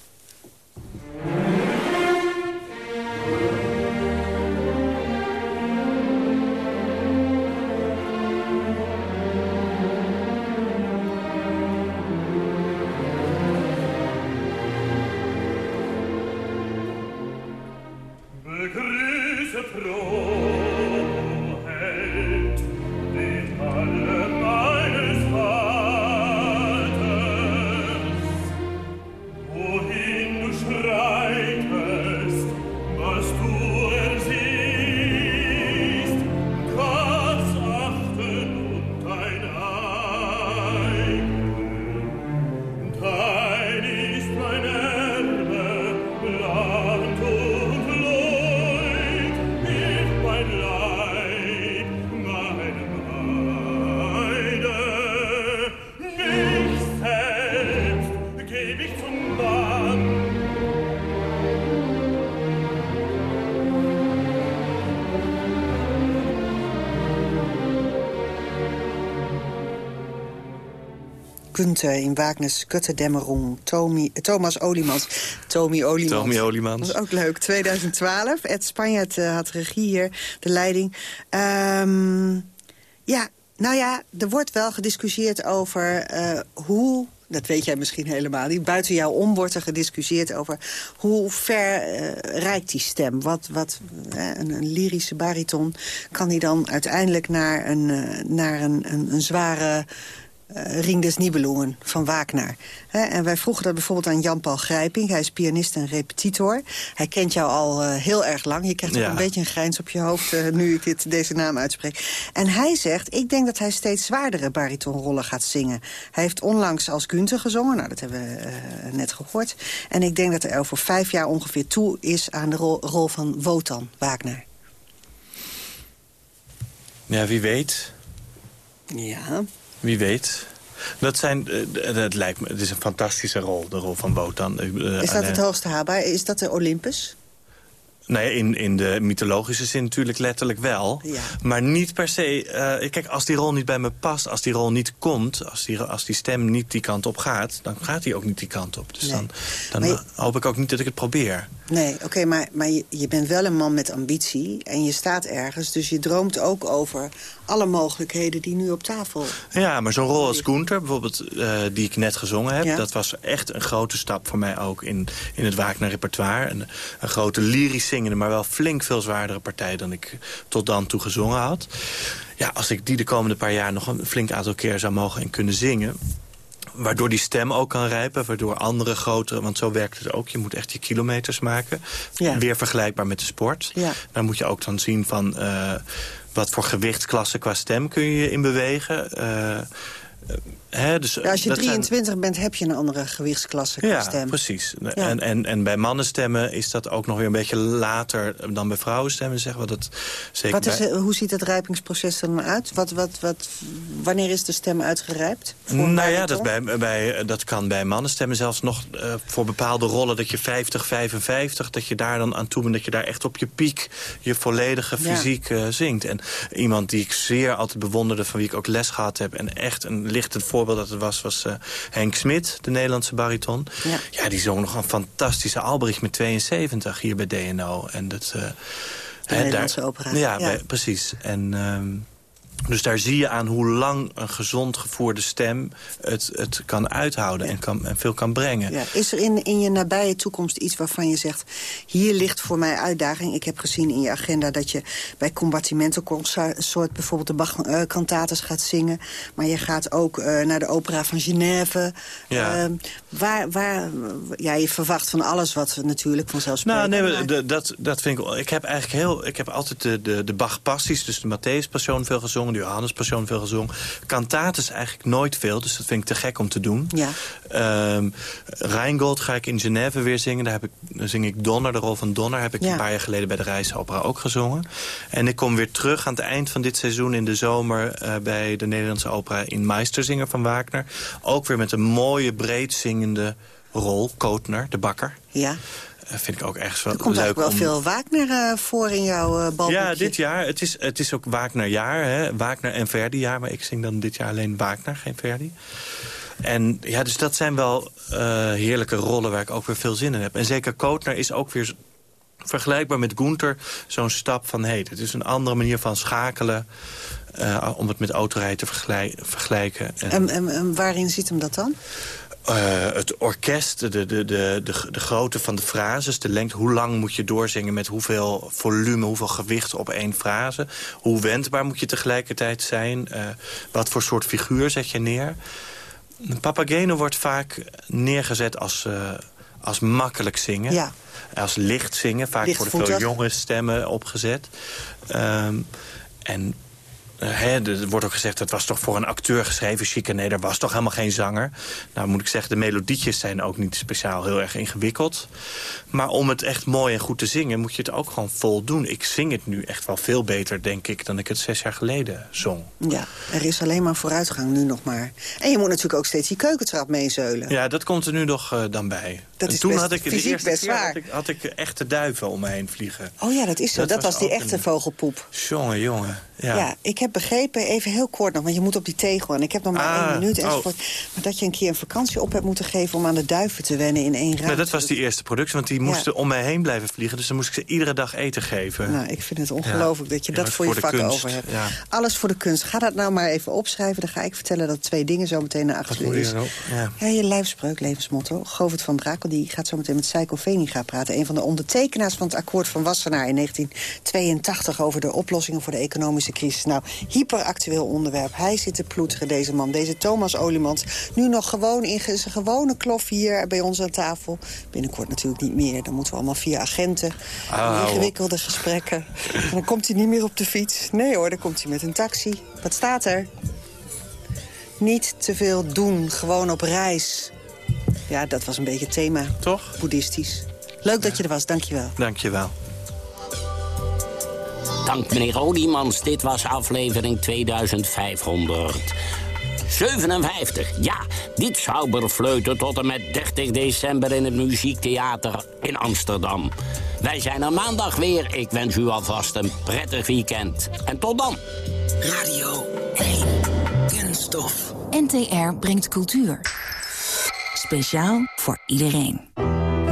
Speaker 14: Kunte in Wagners Götterdämmerung. Tommy, Thomas Olimans. Tommy Olimans.
Speaker 15: Tommy Olimans.
Speaker 14: Dat is ook leuk. 2012. Ed Spanjaard uh, had regie hier, de leiding. Um, ja, nou ja, er wordt wel gediscussieerd over uh, hoe dat weet jij misschien helemaal niet. Buiten jou om wordt er gediscussieerd over hoe ver uh, reikt die stem. Wat, wat uh, een, een, lyrische bariton kan hij dan uiteindelijk naar een, uh, naar een, een, een zware uh, Ring des Nibelungen van Wagner. He, en wij vroegen dat bijvoorbeeld aan Jan-Paul Grijping. Hij is pianist en repetitor. Hij kent jou al uh, heel erg lang. Je krijgt ja. ook een beetje een grijns op je hoofd uh, nu ik dit, deze naam uitspreek. En hij zegt, ik denk dat hij steeds zwaardere baritonrollen gaat zingen. Hij heeft onlangs als Gunther gezongen. Nou, dat hebben we net gehoord. En ik denk dat hij over vijf jaar ongeveer toe is aan de rol, rol van Wotan Wagner.
Speaker 15: Ja, wie weet.
Speaker 14: Ja.
Speaker 15: Wie weet. Dat, zijn, dat lijkt me, het is een fantastische rol, de rol van Wotan.
Speaker 14: Is dat het hoogste haalbaar? Is dat de Olympus?
Speaker 15: Nou ja, in, in de mythologische zin natuurlijk letterlijk wel.
Speaker 14: Ja.
Speaker 15: Maar niet per se... Uh, kijk, als die rol niet bij me past, als die rol niet komt... als die, als die stem niet die kant op gaat... dan gaat die ook niet die kant op. Dus nee. dan, dan je, hoop ik ook niet dat ik het probeer.
Speaker 14: Nee, oké, okay, maar, maar je, je bent wel een man met ambitie... en je staat ergens, dus je droomt ook over alle mogelijkheden die nu op tafel...
Speaker 15: Ja, maar zo'n rol als Gunther, bijvoorbeeld, uh, die ik net gezongen heb... Ja. dat was echt een grote stap voor mij ook in, in het Wagner-repertoire. Een, een grote lyrische zingende, maar wel flink veel zwaardere partij... dan ik tot dan toe gezongen had. Ja, als ik die de komende paar jaar nog een flink aantal keer zou mogen en kunnen zingen waardoor die stem ook kan rijpen, waardoor andere grotere... want zo werkt het ook, je moet echt je kilometers maken.
Speaker 14: Ja.
Speaker 15: Weer vergelijkbaar met de sport.
Speaker 14: Ja.
Speaker 15: Dan moet je ook dan zien van... Uh, wat voor gewichtsklasse qua stem kun je in bewegen... Uh, He, dus
Speaker 14: ja, als je 23 zijn... bent, heb je een andere gewichtsklasse qua
Speaker 15: ja,
Speaker 14: stem.
Speaker 15: Precies. Ja. En, en, en bij mannenstemmen is dat ook nog weer een beetje later dan bij vrouwenstemmen. Zeggen we dat zeker
Speaker 14: wat is, bij... Hoe ziet het rijpingsproces er dan uit? Wat, wat, wat, wanneer is de stem uitgerijpt?
Speaker 15: Nou ja, dat, bij, bij, dat kan bij mannenstemmen zelfs nog uh, voor bepaalde rollen... dat je 50, 55, dat je daar dan aan toe bent... dat je daar echt op je piek je volledige fysiek uh, zingt. En iemand die ik zeer altijd bewonderde, van wie ik ook les gehad heb... en echt een lichtend voorbeeld dat het was, was uh, Henk Smit, de Nederlandse bariton.
Speaker 14: Ja.
Speaker 15: ja, die zong nog een fantastische Albrecht met 72 hier bij DNO. En dat, uh,
Speaker 14: de Nederlandse daar, opera.
Speaker 15: Ja, ja. Bij, precies. En... Um, dus daar zie je aan hoe lang een gezond gevoerde stem het, het kan uithouden en, kan, en veel kan brengen.
Speaker 14: Ja. Is er in, in je nabije toekomst iets waarvan je zegt... hier ligt voor mij uitdaging. Ik heb gezien in je agenda dat je bij combattimento soort bijvoorbeeld de Bach-kantates gaat zingen. Maar je gaat ook uh, naar de opera van Genève.
Speaker 15: Ja.
Speaker 14: Uh, waar, waar, ja, je verwacht van alles wat natuurlijk vanzelfsprekend...
Speaker 15: Nou, nee, maar... dat, dat vind ik... Ik heb eigenlijk heel... Ik heb altijd de, de, de Bach-passies, dus de Matthäus-passion veel gezongen gezongen. De Passion veel gezongen. Cantates eigenlijk nooit veel, dus dat vind ik te gek om te doen.
Speaker 14: Ja.
Speaker 15: Um, Rheingold ga ik in Genève weer zingen. Daar, heb ik, dan zing ik Donner, de rol van Donner. Heb ik
Speaker 14: Ja.
Speaker 15: een paar jaar geleden bij de Rijksopera ook gezongen. En ik kom weer terug aan het eind van dit seizoen in de zomer... eh, bij de Nederlandse opera in Meisterzinger van Wagner. Ook weer met een mooie, breed zingende rol. Kootner, de bakker.
Speaker 14: Ja.
Speaker 15: Eh, vind ik ook echt wel
Speaker 14: Er komt
Speaker 15: leuk
Speaker 14: eigenlijk wel
Speaker 15: om...
Speaker 14: veel Wagner eh, voor in jouw balboekje.
Speaker 15: Ja, dit jaar. Het is, het is ook Wagnerjaar. Hè? Wagner en Verdi jaar. Maar ik zing dan dit jaar alleen Wagner, geen Verdi. En ja, dus dat zijn wel heerlijke rollen waar ik ook weer veel zin in heb. En zeker Kootner is ook weer vergelijkbaar met Gunther zo'n stap van... hé, het is een andere manier van schakelen... om het met autorijden te vergelijken. En,
Speaker 14: En, en, en waarin zit hem dat dan?
Speaker 15: Eh, het orkest, de, de, de, de, de grootte van de frases, de lengte... hoe lang moet je doorzingen met hoeveel volume, hoeveel gewicht op één frase... hoe wendbaar moet je tegelijkertijd zijn... eh, wat voor soort figuur zet je neer... Papageno wordt vaak neergezet als, eh, als makkelijk zingen.
Speaker 14: Ja.
Speaker 15: Als licht zingen, vaak voor de veel jonge stemmen opgezet. Ehm, en eh, hè, er wordt ook gezegd, het was toch voor een acteur geschreven. Chique, nee, er was toch helemaal geen zanger. Nou moet ik zeggen, de melodietjes zijn ook niet speciaal heel erg ingewikkeld. Maar om het echt mooi en goed te zingen, moet je het ook gewoon vol doen. Ik zing het nu echt wel veel beter, denk ik, dan ik het zes jaar geleden zong.
Speaker 14: Ja, er is alleen maar vooruitgang nu nog maar. En je moet natuurlijk ook steeds die keukentrap meezeulen.
Speaker 15: Ja, dat komt er nu nog eh, dan bij.
Speaker 14: Dat
Speaker 15: en
Speaker 14: is
Speaker 15: toen
Speaker 14: best
Speaker 15: had ik de eerste
Speaker 14: best
Speaker 15: keer
Speaker 14: zwaar.
Speaker 15: Had ik, had ik echte duiven om me heen vliegen.
Speaker 14: Oh ja, dat is zo. Dat, was die echte
Speaker 15: een-
Speaker 14: vogelpoep.
Speaker 15: Jongen, jongen. Ja.
Speaker 14: Ja. ik heb begrepen, even heel kort nog, want je moet op die tegel... en ik heb nog maar
Speaker 15: Ah,
Speaker 14: één minuut
Speaker 15: oh.
Speaker 14: enzovoort... maar dat je een keer een vakantie op hebt moeten geven... om aan de duiven te wennen in één ruimte.
Speaker 15: Nou, dat was die eerste productie, want die
Speaker 14: Ja.
Speaker 15: moesten om mij heen blijven vliegen. Dus dan moest ik ze iedere dag eten geven.
Speaker 14: Nou, ik vind het ongelooflijk dat je dat voor, je vak
Speaker 15: kunst,
Speaker 14: over hebt. Alles voor de kunst. Ga dat nou maar even opschrijven. Dan ga ik vertellen dat twee dingen zo meteen naar achter
Speaker 15: Wat
Speaker 14: uur
Speaker 15: moet
Speaker 14: is.
Speaker 15: je erop? Ja.
Speaker 14: Ja, je lijfspreuk, levensmotto. Govert van Brakel die gaat zo meteen met Seiko Veninga praten. Een van de ondertekenaars van het akkoord van Wassenaar in 1982... over de oplossingen voor de economische crisis. Nou, hyperactueel onderwerp. Hij zit te ploeteren, deze man. Deze Thomas Oliemans. Nu nog gewoon in zijn gewone klof hier bij ons aan tafel. Binnenkort natuurlijk niet meer. Dan moeten we allemaal via agenten. Ingewikkelde gesprekken. En dan komt hij niet meer op de fiets. Nee hoor, dan komt hij met een taxi. Wat staat er? Niet te veel doen, gewoon op reis. Ja, dat was een beetje het thema.
Speaker 15: Toch?
Speaker 14: Boeddhistisch. Leuk dat je er was, dankjewel.
Speaker 15: Dank je wel.
Speaker 3: Dank meneer Oliemans. Dit was aflevering 2557. Ja, dit Zauberfleuten tot en met 30 december in het Muziektheater in Amsterdam. Wij zijn er maandag weer. Ik wens u alvast een prettig weekend. En tot dan.
Speaker 19: Radio 1. Kunststof.
Speaker 4: NTR brengt cultuur. Speciaal voor iedereen.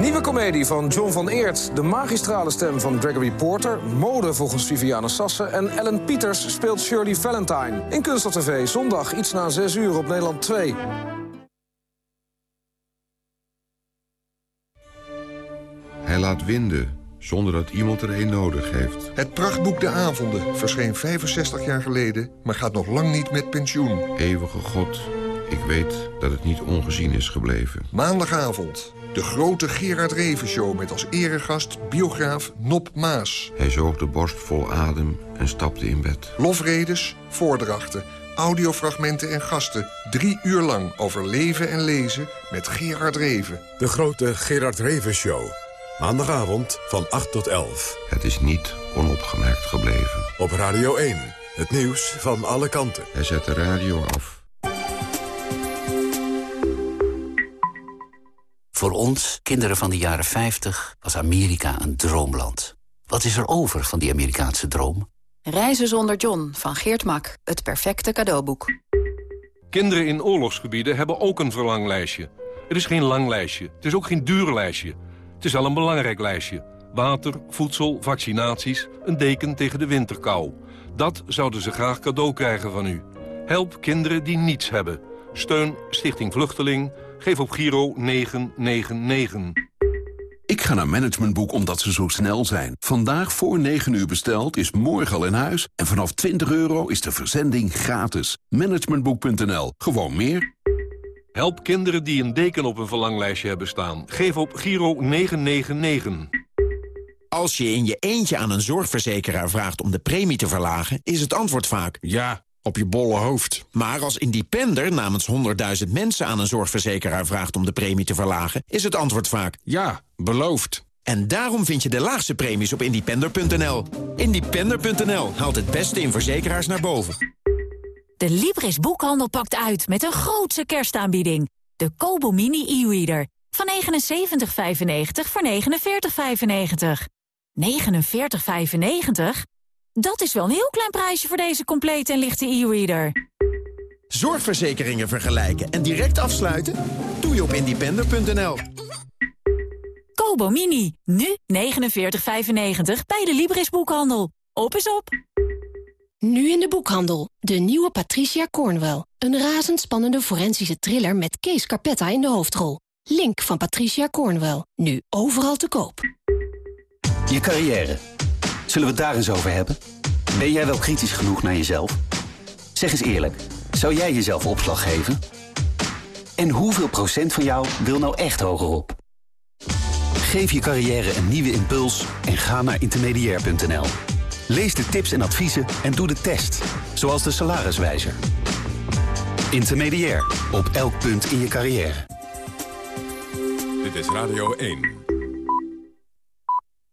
Speaker 20: Nieuwe komedie van John van Eert. De magistrale stem van Gregory Porter. Mode volgens Viviane Sassen. En Ellen Pieters speelt Shirley Valentine. In Kunststof TV, zondag iets na 6 uur op Nederland 2.
Speaker 21: Hij laat winden, zonder dat iemand er een nodig heeft.
Speaker 22: Het prachtboek De Avonden verscheen 65 jaar geleden... maar gaat nog lang niet met pensioen.
Speaker 21: Eeuwige God, ik weet dat het niet ongezien is gebleven.
Speaker 22: Maandagavond, de grote Gerard Reven Show... met als eregast biograaf Nop Maas.
Speaker 21: Hij zoog de borst vol adem en stapte in bed.
Speaker 22: Lofredes, voordrachten, audiofragmenten en gasten. Drie uur lang over leven en lezen met Gerard Reven.
Speaker 13: De grote Gerard Reven Show. Maandagavond van 8 tot 11.
Speaker 21: Het is niet onopgemerkt gebleven.
Speaker 13: Op Radio 1. Het nieuws van alle kanten.
Speaker 21: Hij zet de radio af.
Speaker 3: Voor ons, kinderen van de jaren 50, was Amerika een droomland. Wat is er over van die Amerikaanse droom?
Speaker 4: Reizen zonder John van Geert Mak. Het perfecte cadeauboek.
Speaker 23: Kinderen in oorlogsgebieden hebben ook een verlanglijstje. Het is geen lang lijstje, het is ook geen duur lijstje. Het is wel een belangrijk lijstje. Water, voedsel, vaccinaties, een deken tegen de winterkou. Dat zouden ze graag cadeau krijgen van u. Help kinderen die niets hebben. Steun Stichting Vluchteling. Geef op Giro 999.
Speaker 24: Ik ga naar Managementboek omdat ze zo snel zijn. Vandaag voor 9 uur besteld is morgen al in huis. En vanaf 20 euro is de verzending gratis. Managementboek.nl. Gewoon meer.
Speaker 23: Help kinderen die een deken op een verlanglijstje hebben staan. Geef op Giro 999.
Speaker 25: Als je in je eentje aan een zorgverzekeraar vraagt om de premie te verlagen... is het antwoord vaak... Ja, op je bolle hoofd. Maar als independer namens 100.000 mensen aan een zorgverzekeraar vraagt... om de premie te verlagen, is het antwoord vaak... Ja, beloofd. En daarom vind je de laagste premies op independer.nl. Independer.nl haalt het beste in verzekeraars naar boven.
Speaker 26: De Libris Boekhandel pakt uit met een grootse kerstaanbieding. De Kobo Mini e-reader. Van 79,95 voor 49,95. 49,95? Dat is wel een heel klein prijsje voor deze complete en lichte e-reader.
Speaker 25: Zorgverzekeringen vergelijken en direct afsluiten? Doe je op independer.nl.
Speaker 26: Kobo Mini. Nu 49,95 bij de Libris Boekhandel. Op is op.
Speaker 27: Nu in de boekhandel. De nieuwe Patricia Cornwell. Een razendspannende forensische thriller met Kees Carpetta in de hoofdrol. Link van Patricia Cornwell. Nu overal te koop.
Speaker 28: Je carrière. Zullen we het daar eens over hebben? Ben jij wel kritisch genoeg naar jezelf? Zeg eens eerlijk, zou jij jezelf opslag geven? En hoeveel procent van jou wil nou echt hogerop? Geef je carrière een nieuwe impuls en ga naar intermediair.nl. Lees de tips en adviezen en doe de test, zoals de salariswijzer. Intermediair, op elk punt in je carrière.
Speaker 13: Dit is Radio 1.